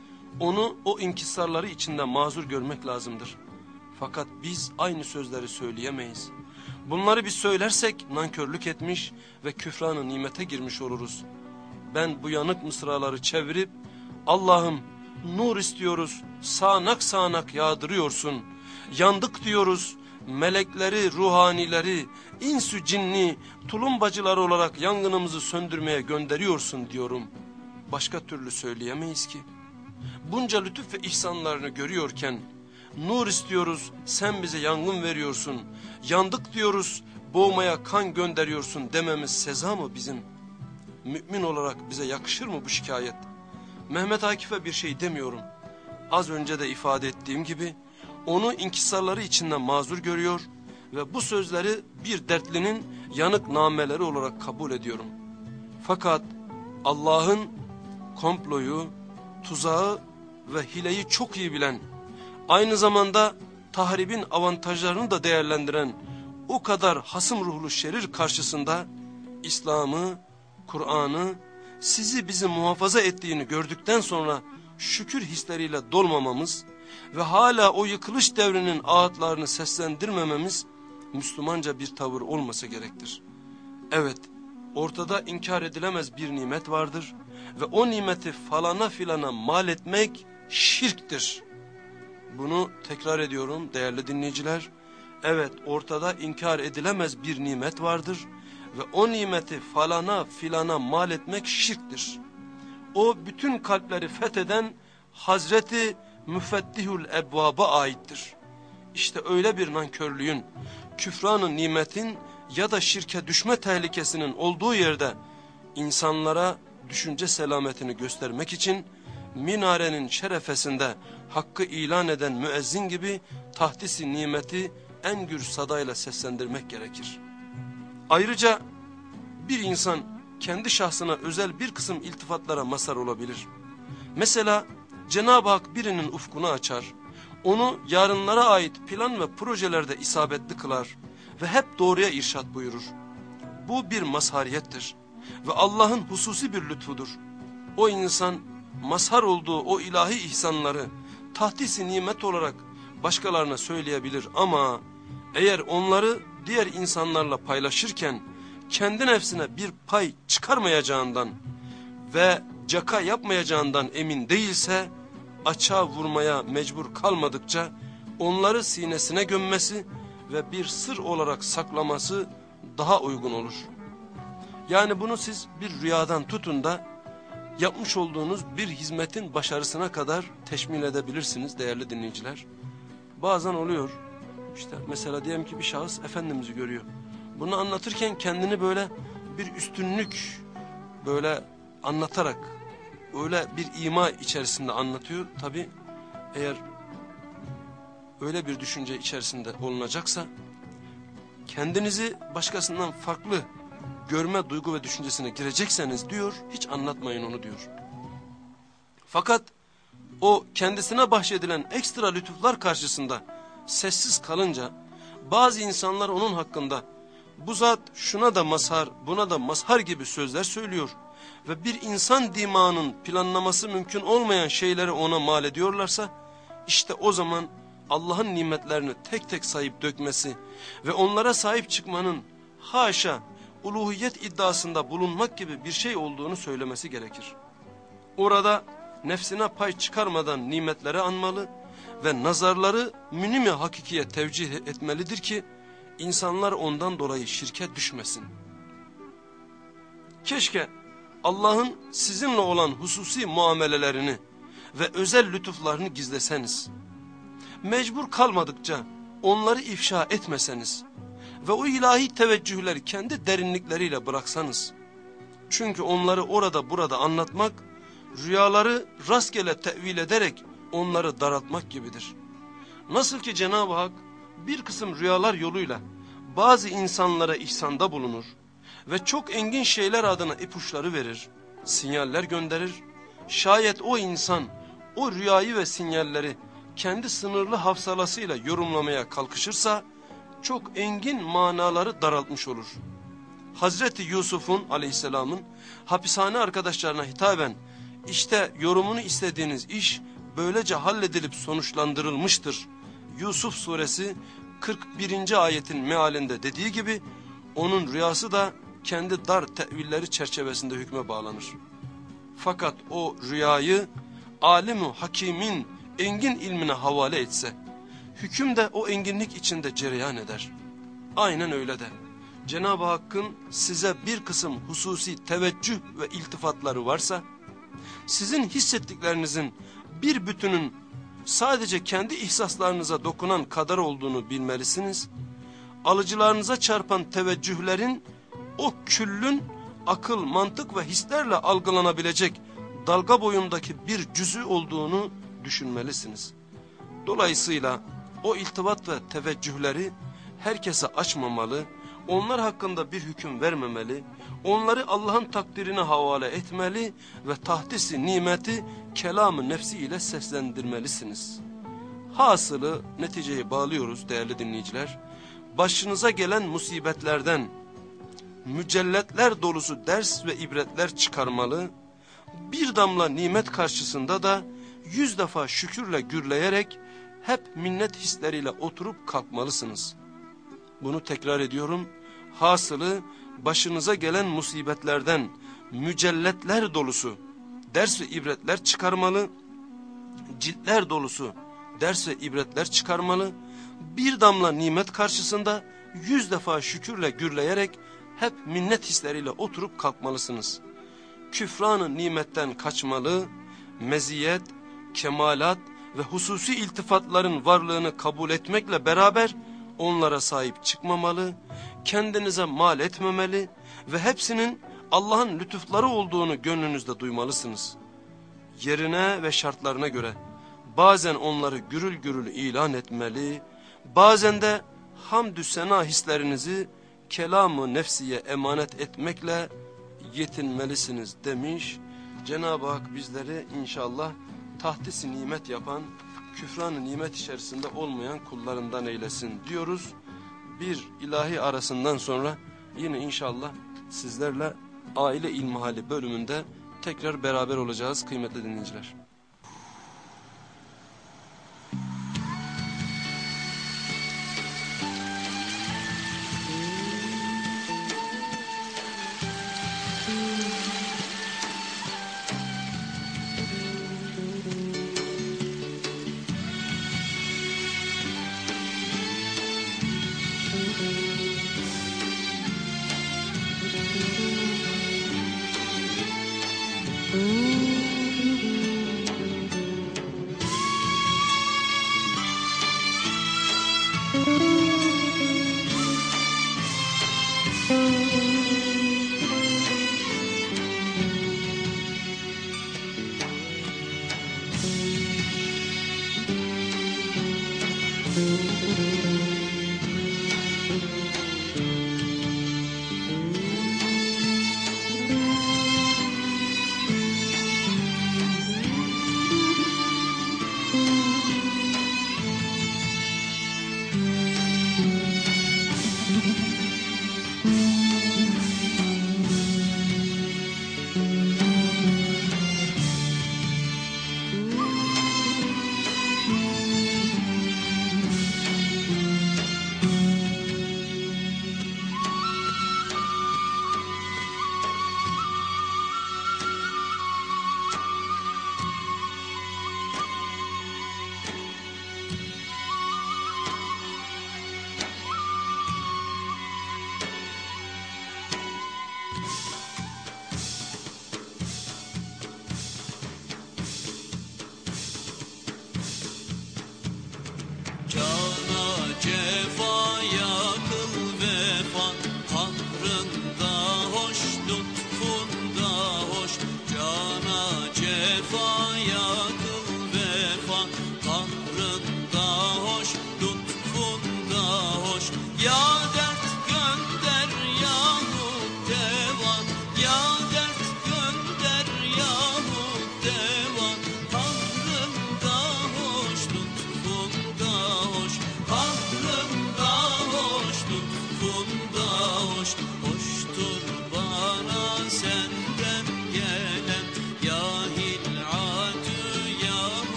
onu o inkisarları içinde mazur görmek lazımdır. Fakat biz aynı sözleri söyleyemeyiz. Bunları biz söylersek nankörlük etmiş ve küfranı nimete girmiş oluruz. Ben bu yanık mısraları çevirip Allah'ım nur istiyoruz sağanak sağanak yağdırıyorsun. Yandık diyoruz melekleri, ruhanileri, insü cinni, tulumbacılar olarak yangınımızı söndürmeye gönderiyorsun diyorum. Başka türlü söyleyemeyiz ki. Bunca lütuf ve ihsanlarını görüyorken, nur istiyoruz, sen bize yangın veriyorsun, yandık diyoruz, boğmaya kan gönderiyorsun dememiz seza mı bizim? Mümin olarak bize yakışır mı bu şikayet? Mehmet Akif'e bir şey demiyorum. Az önce de ifade ettiğim gibi, onu inkisarları içinden mazur görüyor ve bu sözleri bir dertlinin yanık nameleri olarak kabul ediyorum. Fakat Allah'ın komployu, tuzağı ve hileyi çok iyi bilen, aynı zamanda tahribin avantajlarını da değerlendiren o kadar hasım ruhlu şerir karşısında İslam'ı, Kur'an'ı, sizi bizi muhafaza ettiğini gördükten sonra şükür hisleriyle dolmamamız ve hala o yıkılış devrinin ağıtlarını seslendirmememiz Müslümanca bir tavır olması gerektir. Evet, ortada inkar edilemez bir nimet vardır ve o nimeti falana filana mal etmek şirktir. Bunu tekrar ediyorum değerli dinleyiciler. Evet, ortada inkar edilemez bir nimet vardır ve o nimeti falana filana mal etmek şirktir. O bütün kalpleri fetheden Hazreti müfettihül ebvaba aittir. İşte öyle bir nankörlüğün, küfranın nimetin ya da şirke düşme tehlikesinin olduğu yerde insanlara düşünce selametini göstermek için minarenin şerefesinde hakkı ilan eden müezzin gibi tahtisi nimeti en gür sadayla seslendirmek gerekir. Ayrıca bir insan kendi şahsına özel bir kısım iltifatlara mazhar olabilir. Mesela Cenab-ı Hak birinin ufkunu açar, onu yarınlara ait plan ve projelerde isabetli kılar ve hep doğruya irşat buyurur. Bu bir mazhariyettir ve Allah'ın hususi bir lütfudur. O insan mazhar olduğu o ilahi ihsanları tahtisi nimet olarak başkalarına söyleyebilir ama eğer onları diğer insanlarla paylaşırken kendi nefsine bir pay çıkarmayacağından ve caka yapmayacağından emin değilse açığa vurmaya mecbur kalmadıkça onları sinesine gömmesi ve bir sır olarak saklaması daha uygun olur. Yani bunu siz bir rüyadan tutun da yapmış olduğunuz bir hizmetin başarısına kadar teşmil edebilirsiniz değerli dinleyiciler. Bazen oluyor işte mesela diyelim ki bir şahıs Efendimiz'i görüyor. Bunu anlatırken kendini böyle bir üstünlük böyle anlatarak öyle bir ima içerisinde anlatıyor. Tabi eğer öyle bir düşünce içerisinde olunacaksa kendinizi başkasından farklı görme duygu ve düşüncesine girecekseniz diyor hiç anlatmayın onu diyor. Fakat o kendisine bahşedilen ekstra lütuflar karşısında sessiz kalınca bazı insanlar onun hakkında bu zat şuna da mazhar buna da mazhar gibi sözler söylüyor ve bir insan dimağının planlaması mümkün olmayan şeyleri ona mal ediyorlarsa işte o zaman Allah'ın nimetlerini tek tek sayıp dökmesi ve onlara sahip çıkmanın haşa uluhiyet iddiasında bulunmak gibi bir şey olduğunu söylemesi gerekir. Orada nefsine pay çıkarmadan nimetleri anmalı ve nazarları münimi hakikiye tevcih etmelidir ki insanlar ondan dolayı şirke düşmesin. Keşke Allah'ın sizinle olan hususi muamelelerini ve özel lütuflarını gizleseniz. Mecbur kalmadıkça onları ifşa etmeseniz ve o ilahi teveccühleri kendi derinlikleriyle bıraksanız. Çünkü onları orada burada anlatmak, rüyaları rastgele tevil ederek onları daraltmak gibidir. Nasıl ki Cenab-ı Hak bir kısım rüyalar yoluyla bazı insanlara ihsanda bulunur ve çok engin şeyler adına ipuçları verir, sinyaller gönderir. Şayet o insan o rüyayı ve sinyalleri kendi sınırlı hafsalasıyla yorumlamaya kalkışırsa çok engin manaları daraltmış olur. Hazreti Yusuf'un aleyhisselamın hapishane arkadaşlarına hitaben işte yorumunu istediğiniz iş böylece halledilip sonuçlandırılmıştır. Yusuf suresi 41. ayetin mealinde dediği gibi onun rüyası da kendi dar tevilleri çerçevesinde hükme bağlanır. Fakat o rüyayı alimu hakimin engin ilmine havale etse, hüküm de o enginlik içinde cereyan eder. Aynen öyle de. Cenab-ı Hakk'ın size bir kısım hususi teveccüh ve iltifatları varsa, sizin hissettiklerinizin bir bütünün sadece kendi ihsaslarınıza dokunan kadar olduğunu bilmelisiniz. Alıcılarınıza çarpan teveccühlerin o küllün akıl, mantık ve hislerle algılanabilecek dalga boyundaki bir cüzü olduğunu düşünmelisiniz. Dolayısıyla o iltivat ve teveccühleri herkese açmamalı, onlar hakkında bir hüküm vermemeli, onları Allah'ın takdirine havale etmeli ve tahtisi nimeti kelamı nefsi ile seslendirmelisiniz. Hasılı neticeyi bağlıyoruz değerli dinleyiciler. Başınıza gelen musibetlerden mücelletler dolusu ders ve ibretler çıkarmalı, bir damla nimet karşısında da yüz defa şükürle gürleyerek hep minnet hisleriyle oturup kalkmalısınız. Bunu tekrar ediyorum. Hasılı başınıza gelen musibetlerden mücelletler dolusu ders ve ibretler çıkarmalı, ciltler dolusu ders ve ibretler çıkarmalı, bir damla nimet karşısında yüz defa şükürle gürleyerek hep minnet hisleriyle oturup kalkmalısınız. Küfranı nimetten kaçmalı, meziyet, kemalat ve hususi iltifatların varlığını kabul etmekle beraber onlara sahip çıkmamalı, kendinize mal etmemeli ve hepsinin Allah'ın lütufları olduğunu gönlünüzde duymalısınız. Yerine ve şartlarına göre bazen onları gürül gürül ilan etmeli, bazen de hamdü sena hislerinizi kelamı nefsiye emanet etmekle yetinmelisiniz demiş. Cenab-ı Hak bizleri inşallah tahtisi nimet yapan, küfran nimet içerisinde olmayan kullarından eylesin diyoruz. Bir ilahi arasından sonra yine inşallah sizlerle aile ilmihali bölümünde tekrar beraber olacağız kıymetli dinleyiciler.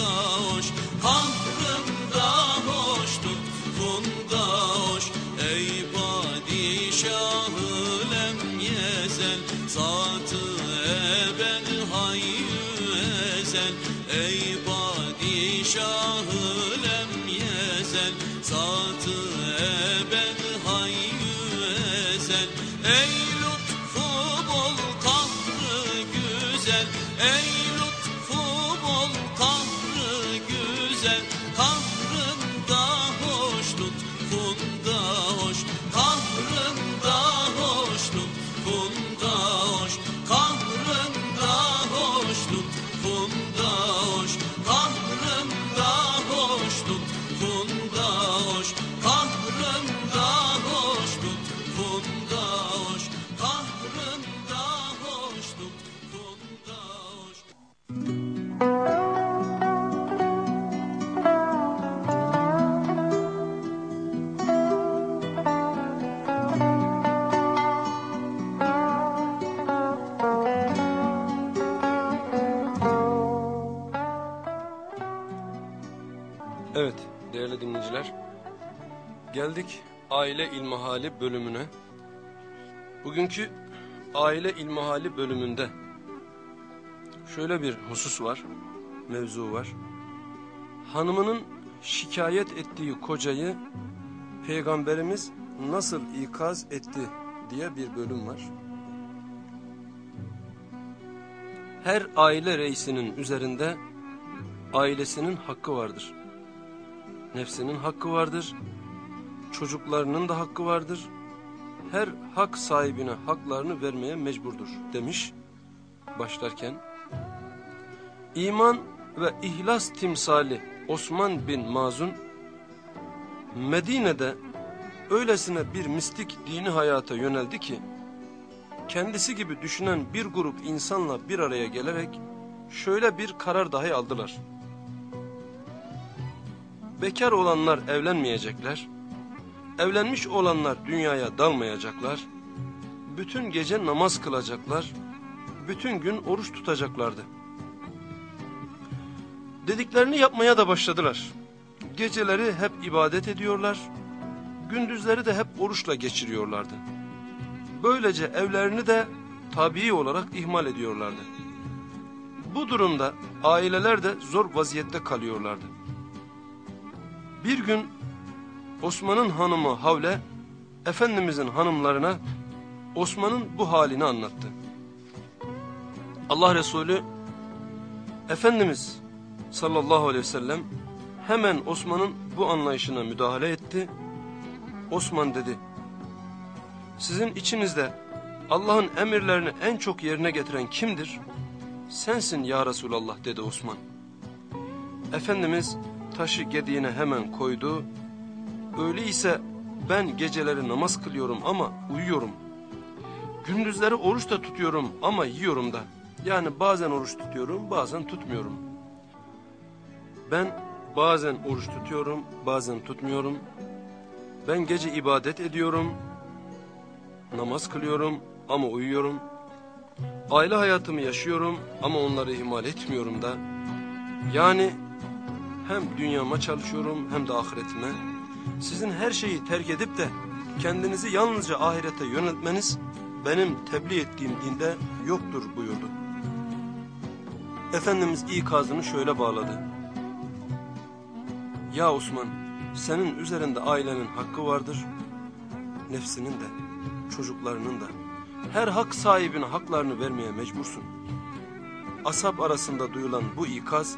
Geldik aile ilmihali bölümüne. Bugünkü aile ilmihali bölümünde şöyle bir husus var, mevzu var. Hanımının şikayet ettiği kocayı peygamberimiz nasıl ikaz etti diye bir bölüm var. Her aile reisinin üzerinde ailesinin hakkı vardır. Nefsinin hakkı vardır çocuklarının da hakkı vardır, her hak sahibine haklarını vermeye mecburdur demiş başlarken. İman ve ihlas timsali Osman bin Mazun Medine'de öylesine bir mistik dini hayata yöneldi ki kendisi gibi düşünen bir grup insanla bir araya gelerek şöyle bir karar dahi aldılar. Bekar olanlar evlenmeyecekler, evlenmiş olanlar dünyaya dalmayacaklar, bütün gece namaz kılacaklar, bütün gün oruç tutacaklardı. Dediklerini yapmaya da başladılar. Geceleri hep ibadet ediyorlar, gündüzleri de hep oruçla geçiriyorlardı. Böylece evlerini de tabii olarak ihmal ediyorlardı. Bu durumda aileler de zor vaziyette kalıyorlardı. Bir gün Osman'ın hanımı Havle, Efendimizin hanımlarına Osman'ın bu halini anlattı. Allah Resulü, Efendimiz sallallahu aleyhi ve sellem hemen Osman'ın bu anlayışına müdahale etti. Osman dedi, sizin içinizde Allah'ın emirlerini en çok yerine getiren kimdir? Sensin ya Resulallah dedi Osman. Efendimiz taşı gediğine hemen koydu. Öyleyse ben geceleri namaz kılıyorum ama uyuyorum. Gündüzleri oruç da tutuyorum ama yiyorum da. Yani bazen oruç tutuyorum bazen tutmuyorum. Ben bazen oruç tutuyorum bazen tutmuyorum. Ben gece ibadet ediyorum. Namaz kılıyorum ama uyuyorum. Aile hayatımı yaşıyorum ama onları ihmal etmiyorum da. Yani hem dünyama çalışıyorum hem de ahiretime. Sizin her şeyi terk edip de kendinizi yalnızca ahirete yöneltmeniz benim tebliğ ettiğim dinde yoktur buyurdu. Efendimiz ikazını şöyle bağladı. Ya Osman senin üzerinde ailenin hakkı vardır, nefsinin de, çocuklarının da. Her hak sahibine haklarını vermeye mecbursun. Asap arasında duyulan bu ikaz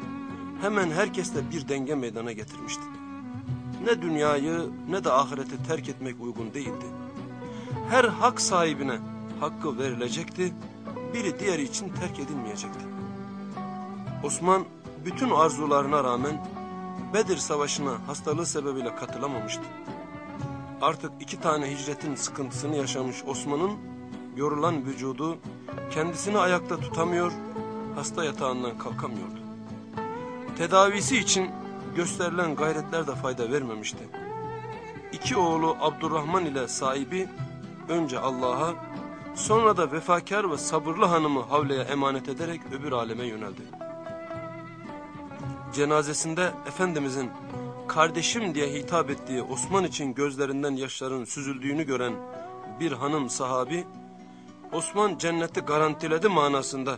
hemen herkesle bir denge meydana getirmişti. Ne dünyayı ne de ahireti terk etmek uygun değildi. Her hak sahibine hakkı verilecekti, biri diğeri için terk edilmeyecekti. Osman bütün arzularına rağmen Bedir Savaşı'na hastalığı sebebiyle katılamamıştı. Artık iki tane hicretin sıkıntısını yaşamış Osman'ın yorulan vücudu kendisini ayakta tutamıyor, hasta yatağından kalkamıyordu. Tedavisi için gösterilen gayretler de fayda vermemişti. İki oğlu Abdurrahman ile sahibi önce Allah'a sonra da vefakar ve sabırlı hanımı Havle'ye emanet ederek öbür aleme yöneldi. Cenazesinde Efendimizin kardeşim diye hitap ettiği Osman için gözlerinden yaşların süzüldüğünü gören bir hanım sahabi, Osman cenneti garantiledi manasında,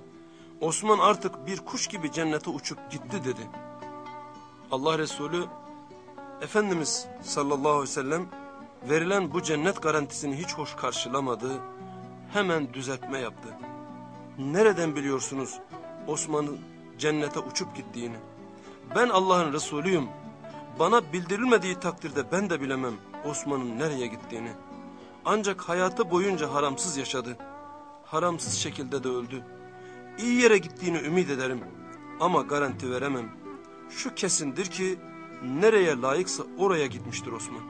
Osman artık bir kuş gibi cennete uçup gitti dedi. Allah Resulü, Efendimiz sallallahu aleyhi ve sellem verilen bu cennet garantisini hiç hoş karşılamadı, hemen düzeltme yaptı. Nereden biliyorsunuz Osman'ın cennete uçup gittiğini? Ben Allah'ın Resulüyüm. Bana bildirilmediği takdirde ben de bilemem Osman'ın nereye gittiğini. Ancak hayatı boyunca haramsız yaşadı. Haramsız şekilde de öldü. İyi yere gittiğini ümit ederim. Ama garanti veremem. Şu kesindir ki nereye layıksa oraya gitmiştir Osman.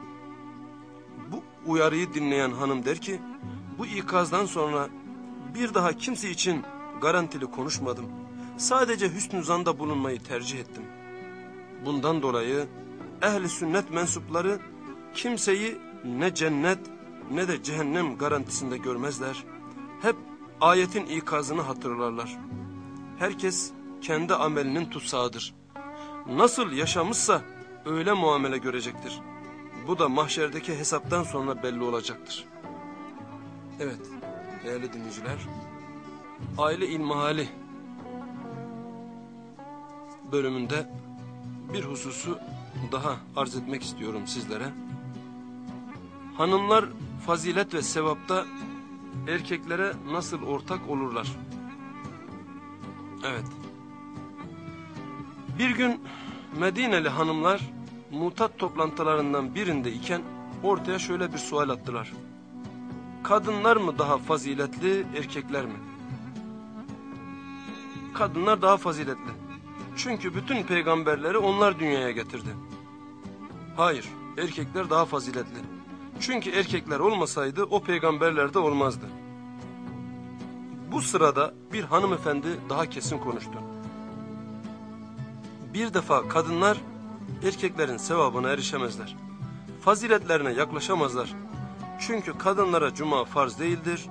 Bu uyarıyı dinleyen hanım der ki bu ikazdan sonra bir daha kimse için garantili konuşmadım. Sadece hüsnü zanda bulunmayı tercih ettim. Bundan dolayı ehli sünnet mensupları kimseyi ne cennet ne de cehennem garantisinde görmezler. Hep ayetin ikazını hatırlarlar. Herkes kendi amelinin tutsağıdır. Nasıl yaşamışsa öyle muamele görecektir. Bu da mahşerdeki hesaptan sonra belli olacaktır. Evet değerli dinleyiciler. Aile ilmihali bölümünde bir hususu daha arz etmek istiyorum sizlere. Hanımlar fazilet ve sevapta erkeklere nasıl ortak olurlar? Evet. Bir gün Medineli hanımlar mutat toplantılarından birinde iken ortaya şöyle bir sual attılar. kadınlar mı daha faziletli, erkekler mi? Kadınlar daha faziletli. Çünkü bütün peygamberleri onlar dünyaya getirdi. Hayır, erkekler daha faziletli. Çünkü erkekler olmasaydı o peygamberler de olmazdı. Bu sırada bir hanımefendi daha kesin konuştu. Bir defa kadınlar erkeklerin sevabına erişemezler. Faziletlerine yaklaşamazlar. Çünkü kadınlara cuma farz değildir,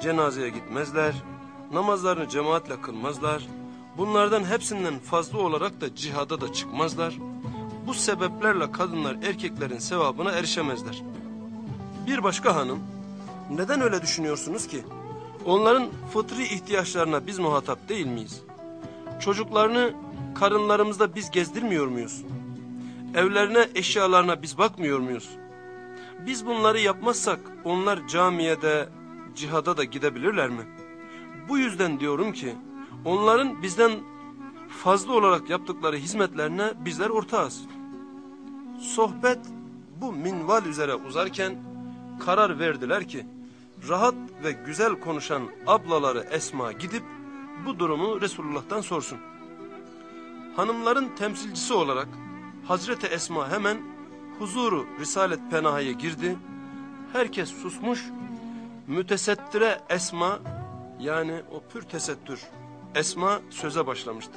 cenazeye gitmezler, namazlarını cemaatle kılmazlar, bunlardan hepsinden fazla olarak da cihada da çıkmazlar. Bu sebeplerle kadınlar erkeklerin sevabına erişemezler. Bir başka hanım, neden öyle düşünüyorsunuz ki? Onların fıtri ihtiyaçlarına biz muhatap değil miyiz? Çocuklarını karınlarımızda biz gezdirmiyor muyuz? Evlerine, eşyalarına biz bakmıyor muyuz? Biz bunları yapmazsak onlar camiye de, cihada da gidebilirler mi? Bu yüzden diyorum ki onların bizden fazla olarak yaptıkları hizmetlerine bizler ortağız. Sohbet bu minval üzere uzarken karar verdiler ki rahat ve güzel konuşan ablaları Esma gidip bu durumu Resulullah'tan sorsun. Hanımların temsilcisi olarak Hazreti Esma hemen huzuru Risalet Penaha'ya girdi. Herkes susmuş. Mütesettire Esma yani o pür tesettür Esma söze başlamıştı.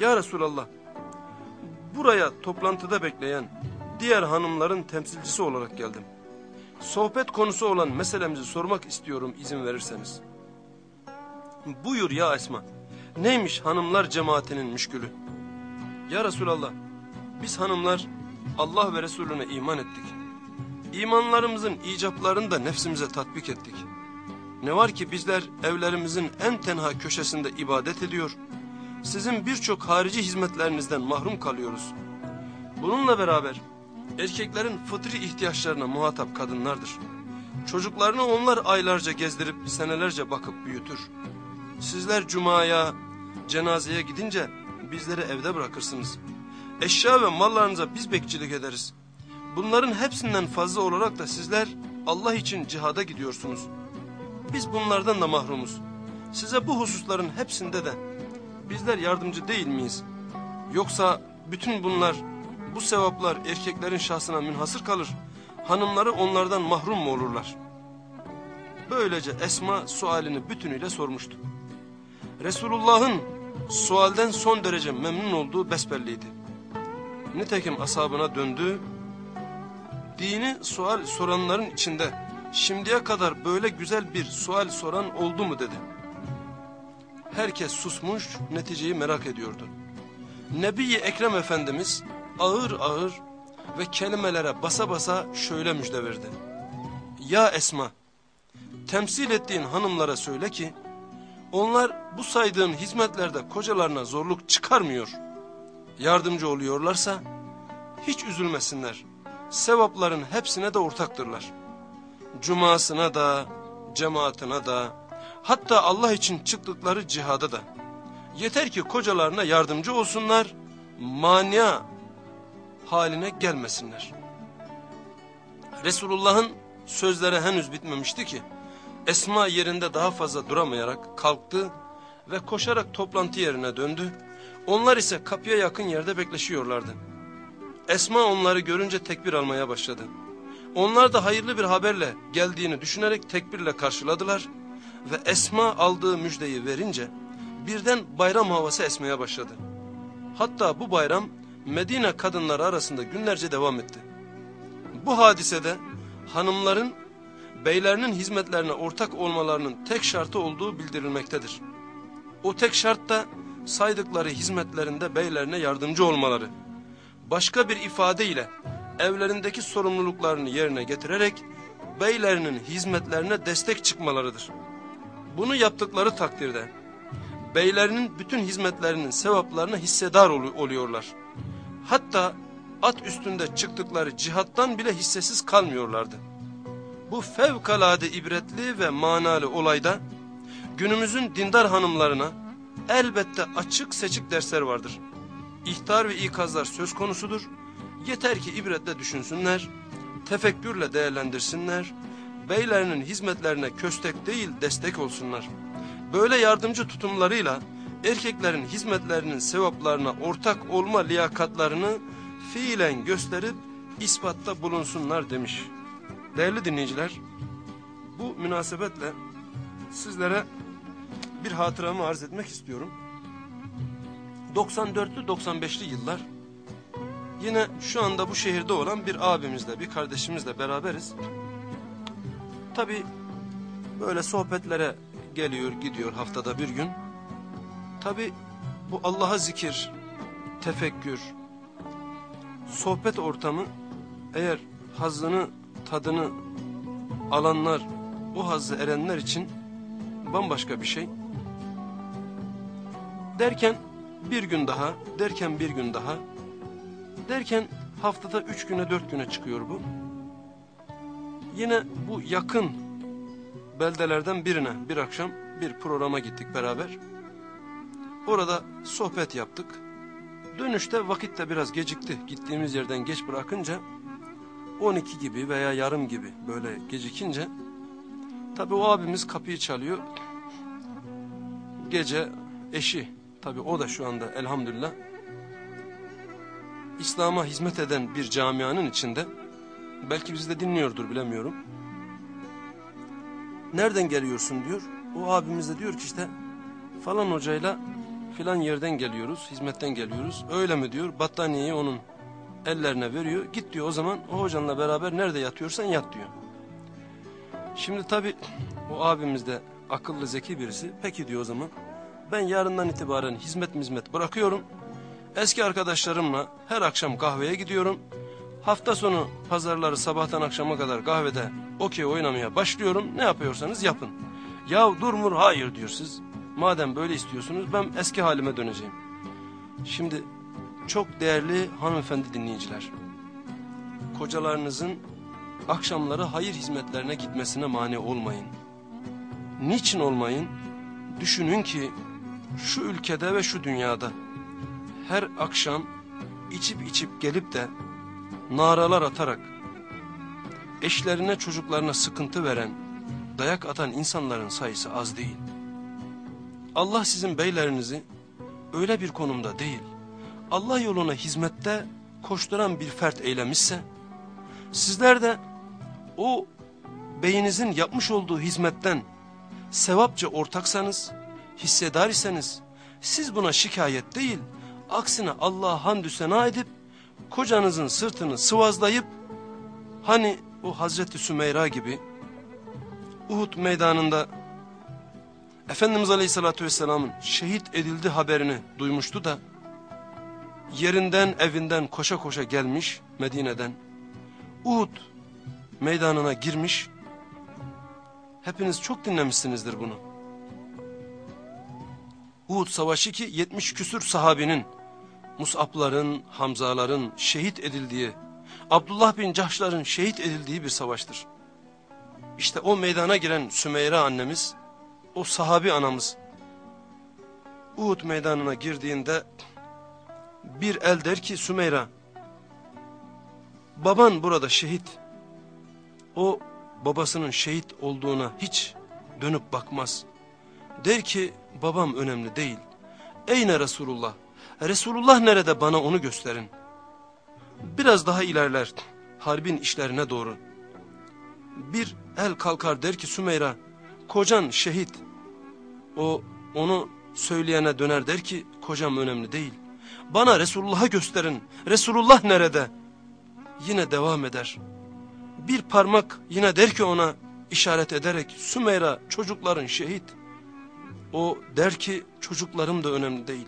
Ya Resulallah buraya toplantıda bekleyen diğer hanımların temsilcisi olarak geldim. Sohbet konusu olan meselemizi sormak istiyorum izin verirseniz. Buyur ya Esma. Neymiş hanımlar cemaatinin müşkülü? Ya Resulallah biz hanımlar Allah ve Resulüne iman ettik. İmanlarımızın icaplarını da nefsimize tatbik ettik. Ne var ki bizler evlerimizin en tenha köşesinde ibadet ediyor. Sizin birçok harici hizmetlerinizden mahrum kalıyoruz. Bununla beraber erkeklerin fıtri ihtiyaçlarına muhatap kadınlardır. Çocuklarını onlar aylarca gezdirip senelerce bakıp büyütür. Sizler cumaya, cenazeye gidince bizleri evde bırakırsınız. Eşya ve mallarınıza biz bekçilik ederiz. Bunların hepsinden fazla olarak da sizler Allah için cihada gidiyorsunuz. Biz bunlardan da mahrumuz. Size bu hususların hepsinde de bizler yardımcı değil miyiz? Yoksa bütün bunlar, bu sevaplar erkeklerin şahsına münhasır kalır. Hanımları onlardan mahrum mu olurlar? Böylece Esma sualini bütünüyle sormuştu. Resulullah'ın sualden son derece memnun olduğu besbelliydi. Nitekim asabına döndü. Dini sual soranların içinde şimdiye kadar böyle güzel bir sual soran oldu mu dedi. Herkes susmuş neticeyi merak ediyordu. Nebi-i Ekrem Efendimiz ağır ağır ve kelimelere basa basa şöyle müjde verdi. Ya Esma, temsil ettiğin hanımlara söyle ki, onlar bu saydığın hizmetlerde kocalarına zorluk çıkarmıyor. Yardımcı oluyorlarsa hiç üzülmesinler. Sevapların hepsine de ortaktırlar. Cumasına da, cemaatine da, hatta Allah için çıktıkları cihada da. Yeter ki kocalarına yardımcı olsunlar, mania haline gelmesinler. Resulullah'ın sözleri henüz bitmemişti ki, Esma yerinde daha fazla duramayarak kalktı ve koşarak toplantı yerine döndü. Onlar ise kapıya yakın yerde bekleşiyorlardı. Esma onları görünce tekbir almaya başladı. Onlar da hayırlı bir haberle geldiğini düşünerek tekbirle karşıladılar ve Esma aldığı müjdeyi verince birden bayram havası esmeye başladı. Hatta bu bayram Medine kadınları arasında günlerce devam etti. Bu hadisede hanımların beylerinin hizmetlerine ortak olmalarının tek şartı olduğu bildirilmektedir. O tek şart da saydıkları hizmetlerinde beylerine yardımcı olmaları. Başka bir ifadeyle evlerindeki sorumluluklarını yerine getirerek beylerinin hizmetlerine destek çıkmalarıdır. Bunu yaptıkları takdirde beylerinin bütün hizmetlerinin sevaplarına hissedar ol oluyorlar. Hatta at üstünde çıktıkları cihattan bile hissesiz kalmıyorlardı. Bu fevkalade ibretli ve manalı olayda günümüzün dindar hanımlarına elbette açık seçik dersler vardır. İhtar ve ikazlar söz konusudur. Yeter ki ibretle düşünsünler, tefekkürle değerlendirsinler, beylerinin hizmetlerine köstek değil destek olsunlar. Böyle yardımcı tutumlarıyla erkeklerin hizmetlerinin sevaplarına ortak olma liyakatlarını fiilen gösterip ispatta bulunsunlar demiş. Değerli dinleyiciler, bu münasebetle sizlere bir hatıramı arz etmek istiyorum. 94'lü 95'li yıllar yine şu anda bu şehirde olan bir abimizle, bir kardeşimizle beraberiz. Tabi böyle sohbetlere geliyor gidiyor haftada bir gün. Tabi bu Allah'a zikir, tefekkür, sohbet ortamı eğer hazzını, tadını alanlar, o hazzı erenler için bambaşka bir şey. Derken bir gün daha, derken bir gün daha, derken haftada üç güne dört güne çıkıyor bu. Yine bu yakın beldelerden birine bir akşam bir programa gittik beraber. Orada sohbet yaptık. Dönüşte vakit de biraz gecikti. Gittiğimiz yerden geç bırakınca 12 gibi veya yarım gibi böyle gecikince tabi o abimiz kapıyı çalıyor. Gece eşi tabi o da şu anda elhamdülillah İslam'a hizmet eden bir camianın içinde belki bizi de dinliyordur bilemiyorum. Nereden geliyorsun diyor. O abimiz de diyor ki işte falan hocayla filan yerden geliyoruz, hizmetten geliyoruz. Öyle mi diyor, battaniyeyi onun ellerine veriyor. Git diyor o zaman o hocanla beraber nerede yatıyorsan yat diyor. Şimdi tabi o abimiz de akıllı zeki birisi. Peki diyor o zaman ben yarından itibaren hizmet mizmet bırakıyorum. Eski arkadaşlarımla her akşam kahveye gidiyorum. Hafta sonu pazarları sabahtan akşama kadar kahvede okey oynamaya başlıyorum. Ne yapıyorsanız yapın. Ya durmur hayır diyor siz. Madem böyle istiyorsunuz ben eski halime döneceğim. Şimdi çok değerli hanımefendi dinleyiciler. Kocalarınızın akşamları hayır hizmetlerine gitmesine mani olmayın. Niçin olmayın? Düşünün ki şu ülkede ve şu dünyada her akşam içip içip gelip de naralar atarak eşlerine çocuklarına sıkıntı veren, dayak atan insanların sayısı az değil. Allah sizin beylerinizi öyle bir konumda değil, Allah yoluna hizmette koşturan bir fert eylemişse, sizler de o beyinizin yapmış olduğu hizmetten sevapça ortaksanız, hissedar iseniz, siz buna şikayet değil, aksine Allah'a hamdü sena edip, kocanızın sırtını sıvazlayıp, hani o Hazreti Sümeyra gibi, Uhud meydanında Efendimiz Aleyhisselatü Vesselam'ın şehit edildi haberini duymuştu da, yerinden evinden koşa koşa gelmiş Medine'den, Uhud meydanına girmiş, hepiniz çok dinlemişsinizdir bunu. Uhud savaşı ki 70 küsür sahabinin, Mus'abların, Hamzaların şehit edildiği, Abdullah bin Cahşların şehit edildiği bir savaştır. İşte o meydana giren Sümeyra annemiz, o sahabi anamız, Uhud meydanına girdiğinde bir el der ki Sümeyra, baban burada şehit, o babasının şehit olduğuna hiç dönüp bakmaz. Der ki babam önemli değil. Eyne Resulullah? Resulullah nerede bana onu gösterin. Biraz daha ilerler harbin işlerine doğru. Bir el kalkar der ki Sümeyra kocan şehit. O onu söyleyene döner der ki kocam önemli değil. Bana Resulullah'ı gösterin. Resulullah nerede? Yine devam eder. Bir parmak yine der ki ona işaret ederek Sümeyra çocukların şehit. O der ki çocuklarım da önemli değil.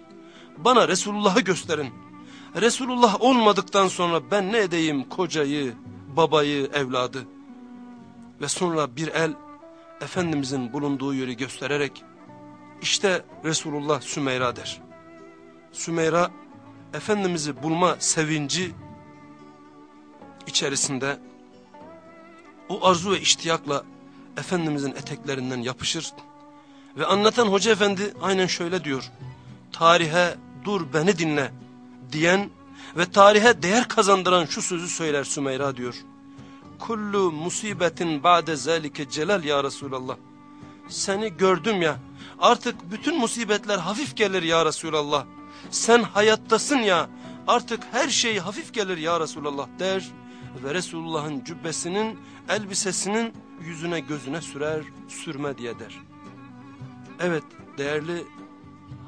Bana Resulullah'ı gösterin. Resulullah olmadıktan sonra ben ne edeyim kocayı, babayı, evladı. Ve sonra bir el Efendimizin bulunduğu yeri göstererek işte Resulullah Sümeyra der. Sümeyra Efendimiz'i bulma sevinci içerisinde o arzu ve iştiyakla Efendimizin eteklerinden yapışır ve anlatan hoca efendi aynen şöyle diyor. Tarihe dur beni dinle diyen ve tarihe değer kazandıran şu sözü söyler Sümeyra diyor. kullu musibetin ba'de zalike celal ya Resulallah. Seni gördüm ya artık bütün musibetler hafif gelir ya Resulallah. Sen hayattasın ya artık her şey hafif gelir ya Resulallah der ve Resulullah'ın cübbesinin elbisesinin yüzüne gözüne sürer sürme diye der. Evet değerli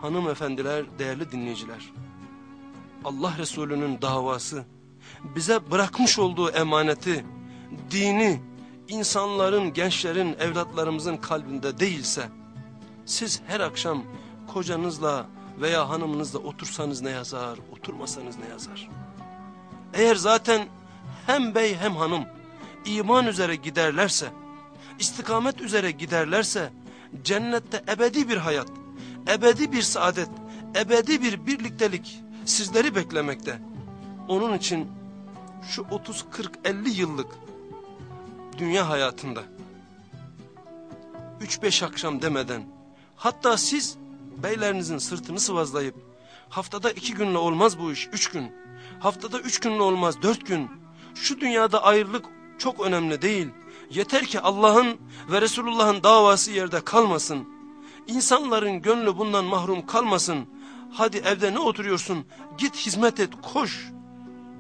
hanımefendiler, değerli dinleyiciler. Allah Resulü'nün davası, bize bırakmış olduğu emaneti, dini, insanların, gençlerin, evlatlarımızın kalbinde değilse, siz her akşam kocanızla veya hanımınızla otursanız ne yazar, oturmasanız ne yazar? Eğer zaten hem bey hem hanım iman üzere giderlerse, istikamet üzere giderlerse, cennette ebedi bir hayat, ebedi bir saadet, ebedi bir birliktelik sizleri beklemekte. Onun için şu 30, 40, 50 yıllık dünya hayatında 3-5 akşam demeden hatta siz beylerinizin sırtını sıvazlayıp haftada iki günle olmaz bu iş, üç gün. Haftada üç günle olmaz, dört gün. Şu dünyada ayrılık çok önemli değil. Yeter ki Allah'ın ve Resulullah'ın davası yerde kalmasın. İnsanların gönlü bundan mahrum kalmasın. Hadi evde ne oturuyorsun git hizmet et koş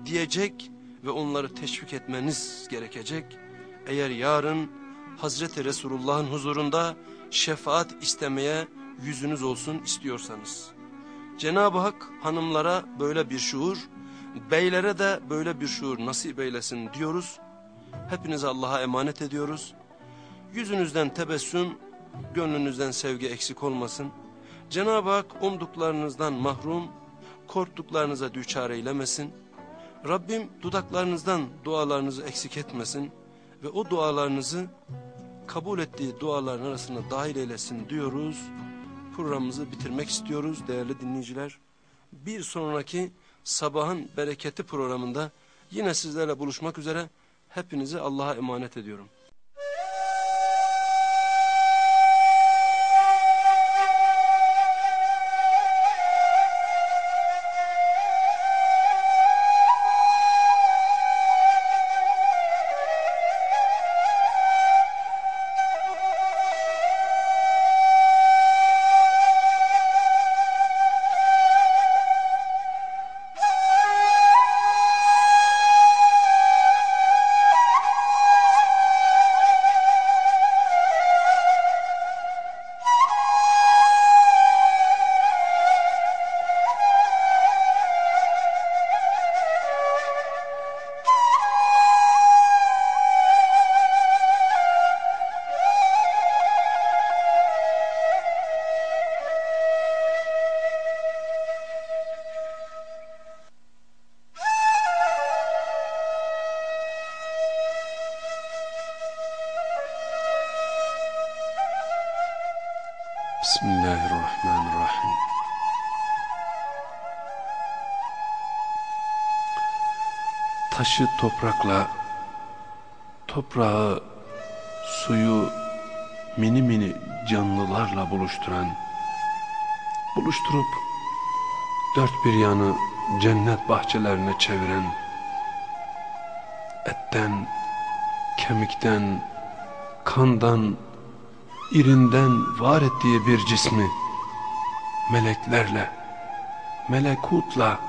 diyecek ve onları teşvik etmeniz gerekecek. Eğer yarın Hazreti Resulullah'ın huzurunda şefaat istemeye yüzünüz olsun istiyorsanız. Cenab-ı Hak hanımlara böyle bir şuur, beylere de böyle bir şuur nasip eylesin diyoruz. Hepinizi Allah'a emanet ediyoruz. Yüzünüzden tebessüm, gönlünüzden sevgi eksik olmasın. Cenab-ı Hak umduklarınızdan mahrum, korktuklarınıza düçar eylemesin. Rabbim dudaklarınızdan dualarınızı eksik etmesin ve o dualarınızı kabul ettiği duaların arasına dahil eylesin diyoruz. Programımızı bitirmek istiyoruz değerli dinleyiciler. Bir sonraki sabahın bereketi programında yine sizlerle buluşmak üzere hepinizi Allah'a emanet ediyorum. Taşı toprakla, toprağı, suyu mini mini canlılarla buluşturan, buluşturup dört bir yanı cennet bahçelerine çeviren, etten, kemikten, kandan, irinden var ettiği bir cismi meleklerle, melekutla,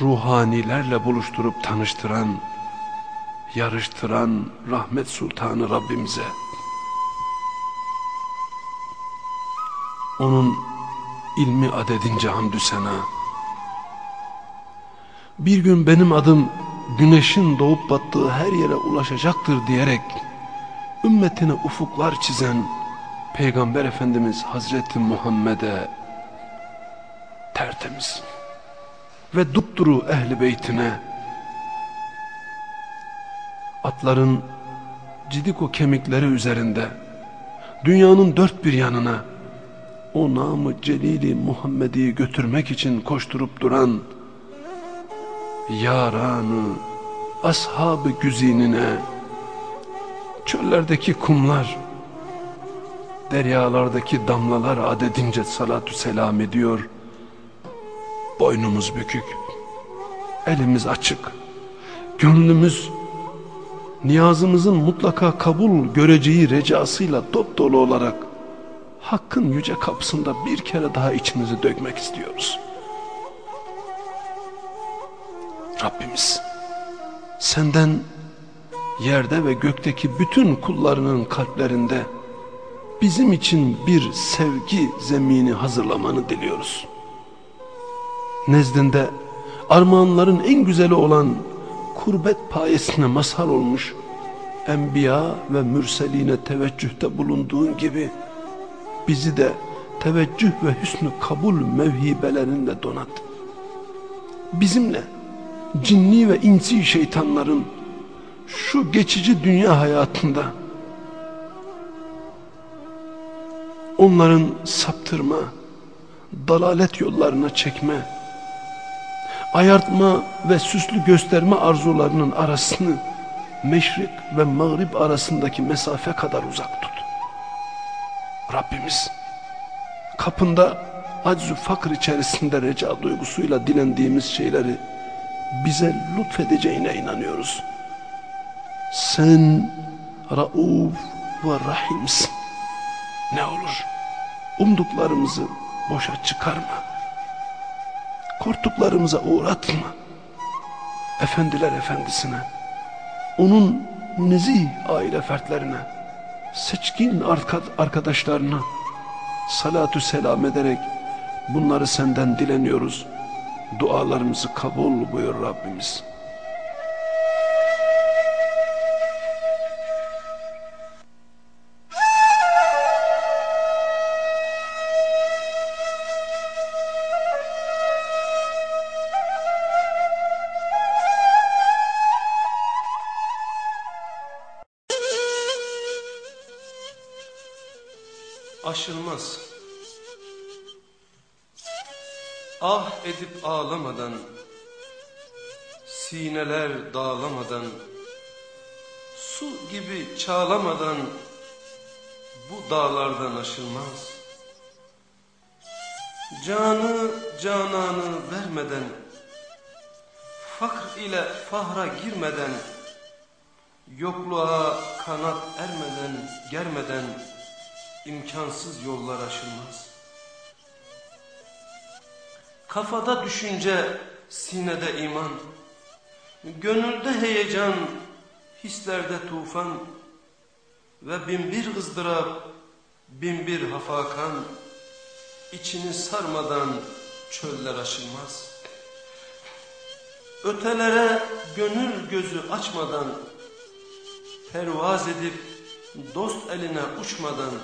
ruhanilerle buluşturup tanıştıran, yarıştıran rahmet sultanı Rabbimize. Onun ilmi adedince hamdü sena. Bir gün benim adım güneşin doğup battığı her yere ulaşacaktır diyerek ümmetine ufuklar çizen Peygamber Efendimiz Hazreti Muhammed'e ve dupduru ehli beytine atların cidiko kemikleri üzerinde dünyanın dört bir yanına o namı celili Muhammed'i götürmek için koşturup duran yaranı ashabı güzinine çöllerdeki kumlar deryalardaki damlalar adedince salatü selam ediyor. Boynumuz bükük, elimiz açık, gönlümüz niyazımızın mutlaka kabul göreceği recasıyla dop dolu olarak Hakkın yüce kapısında bir kere daha içimizi dökmek istiyoruz. Rabbimiz senden yerde ve gökteki bütün kullarının kalplerinde bizim için bir sevgi zemini hazırlamanı diliyoruz. Nezdinde armağanların en güzeli olan kurbet payesine mazhar olmuş enbiya ve mürseline teveccühte bulunduğun gibi bizi de teveccüh ve hüsnü kabul mevhibelerinle donat. Bizimle cinni ve insi şeytanların şu geçici dünya hayatında onların saptırma, dalalet yollarına çekme, ayartma ve süslü gösterme arzularının arasını meşrik ve mağrib arasındaki mesafe kadar uzak tut. Rabbimiz kapında aczu fakir içerisinde reca duygusuyla dilendiğimiz şeyleri bize lütfedeceğine inanıyoruz. Sen Rauf ve Rahimsin. Ne olur umduklarımızı boşa çıkarma. Korktuklarımıza uğratma. Efendiler efendisine, onun nezih aile fertlerine, seçkin arkadaşlarına salatü selam ederek bunları senden dileniyoruz. Dualarımızı kabul buyur Rabbimiz. Aşılmaz. Ah edip ağlamadan, sineler dağlamadan, su gibi çağlamadan bu dağlardan aşılmaz. Canı cananı vermeden, fakr ile fahra girmeden, yokluğa kanat ermeden, germeden, imkansız yollar aşılmaz. Kafada düşünce, sinede iman, gönülde heyecan, hislerde tufan ve binbir ızdırap, binbir hafakan, içini sarmadan çöller aşılmaz. Ötelere gönül gözü açmadan, pervaz edip dost eline uçmadan,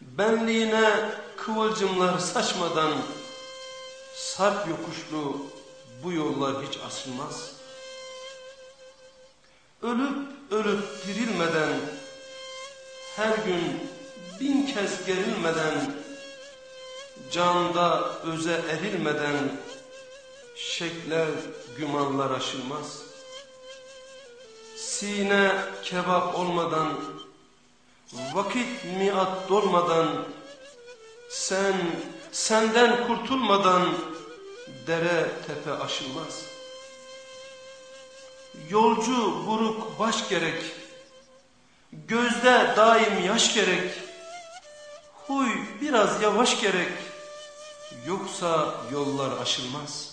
benliğine kıvılcımlar saçmadan sarp yokuşlu bu yollar hiç asılmaz. Ölüp ölüp dirilmeden her gün bin kez gerilmeden canda öze erilmeden şekler gümanlar aşılmaz. Sine kebap olmadan Vakit miat dolmadan, sen, senden kurtulmadan dere tepe aşılmaz. Yolcu buruk baş gerek, gözde daim yaş gerek, huy biraz yavaş gerek, yoksa yollar aşılmaz.''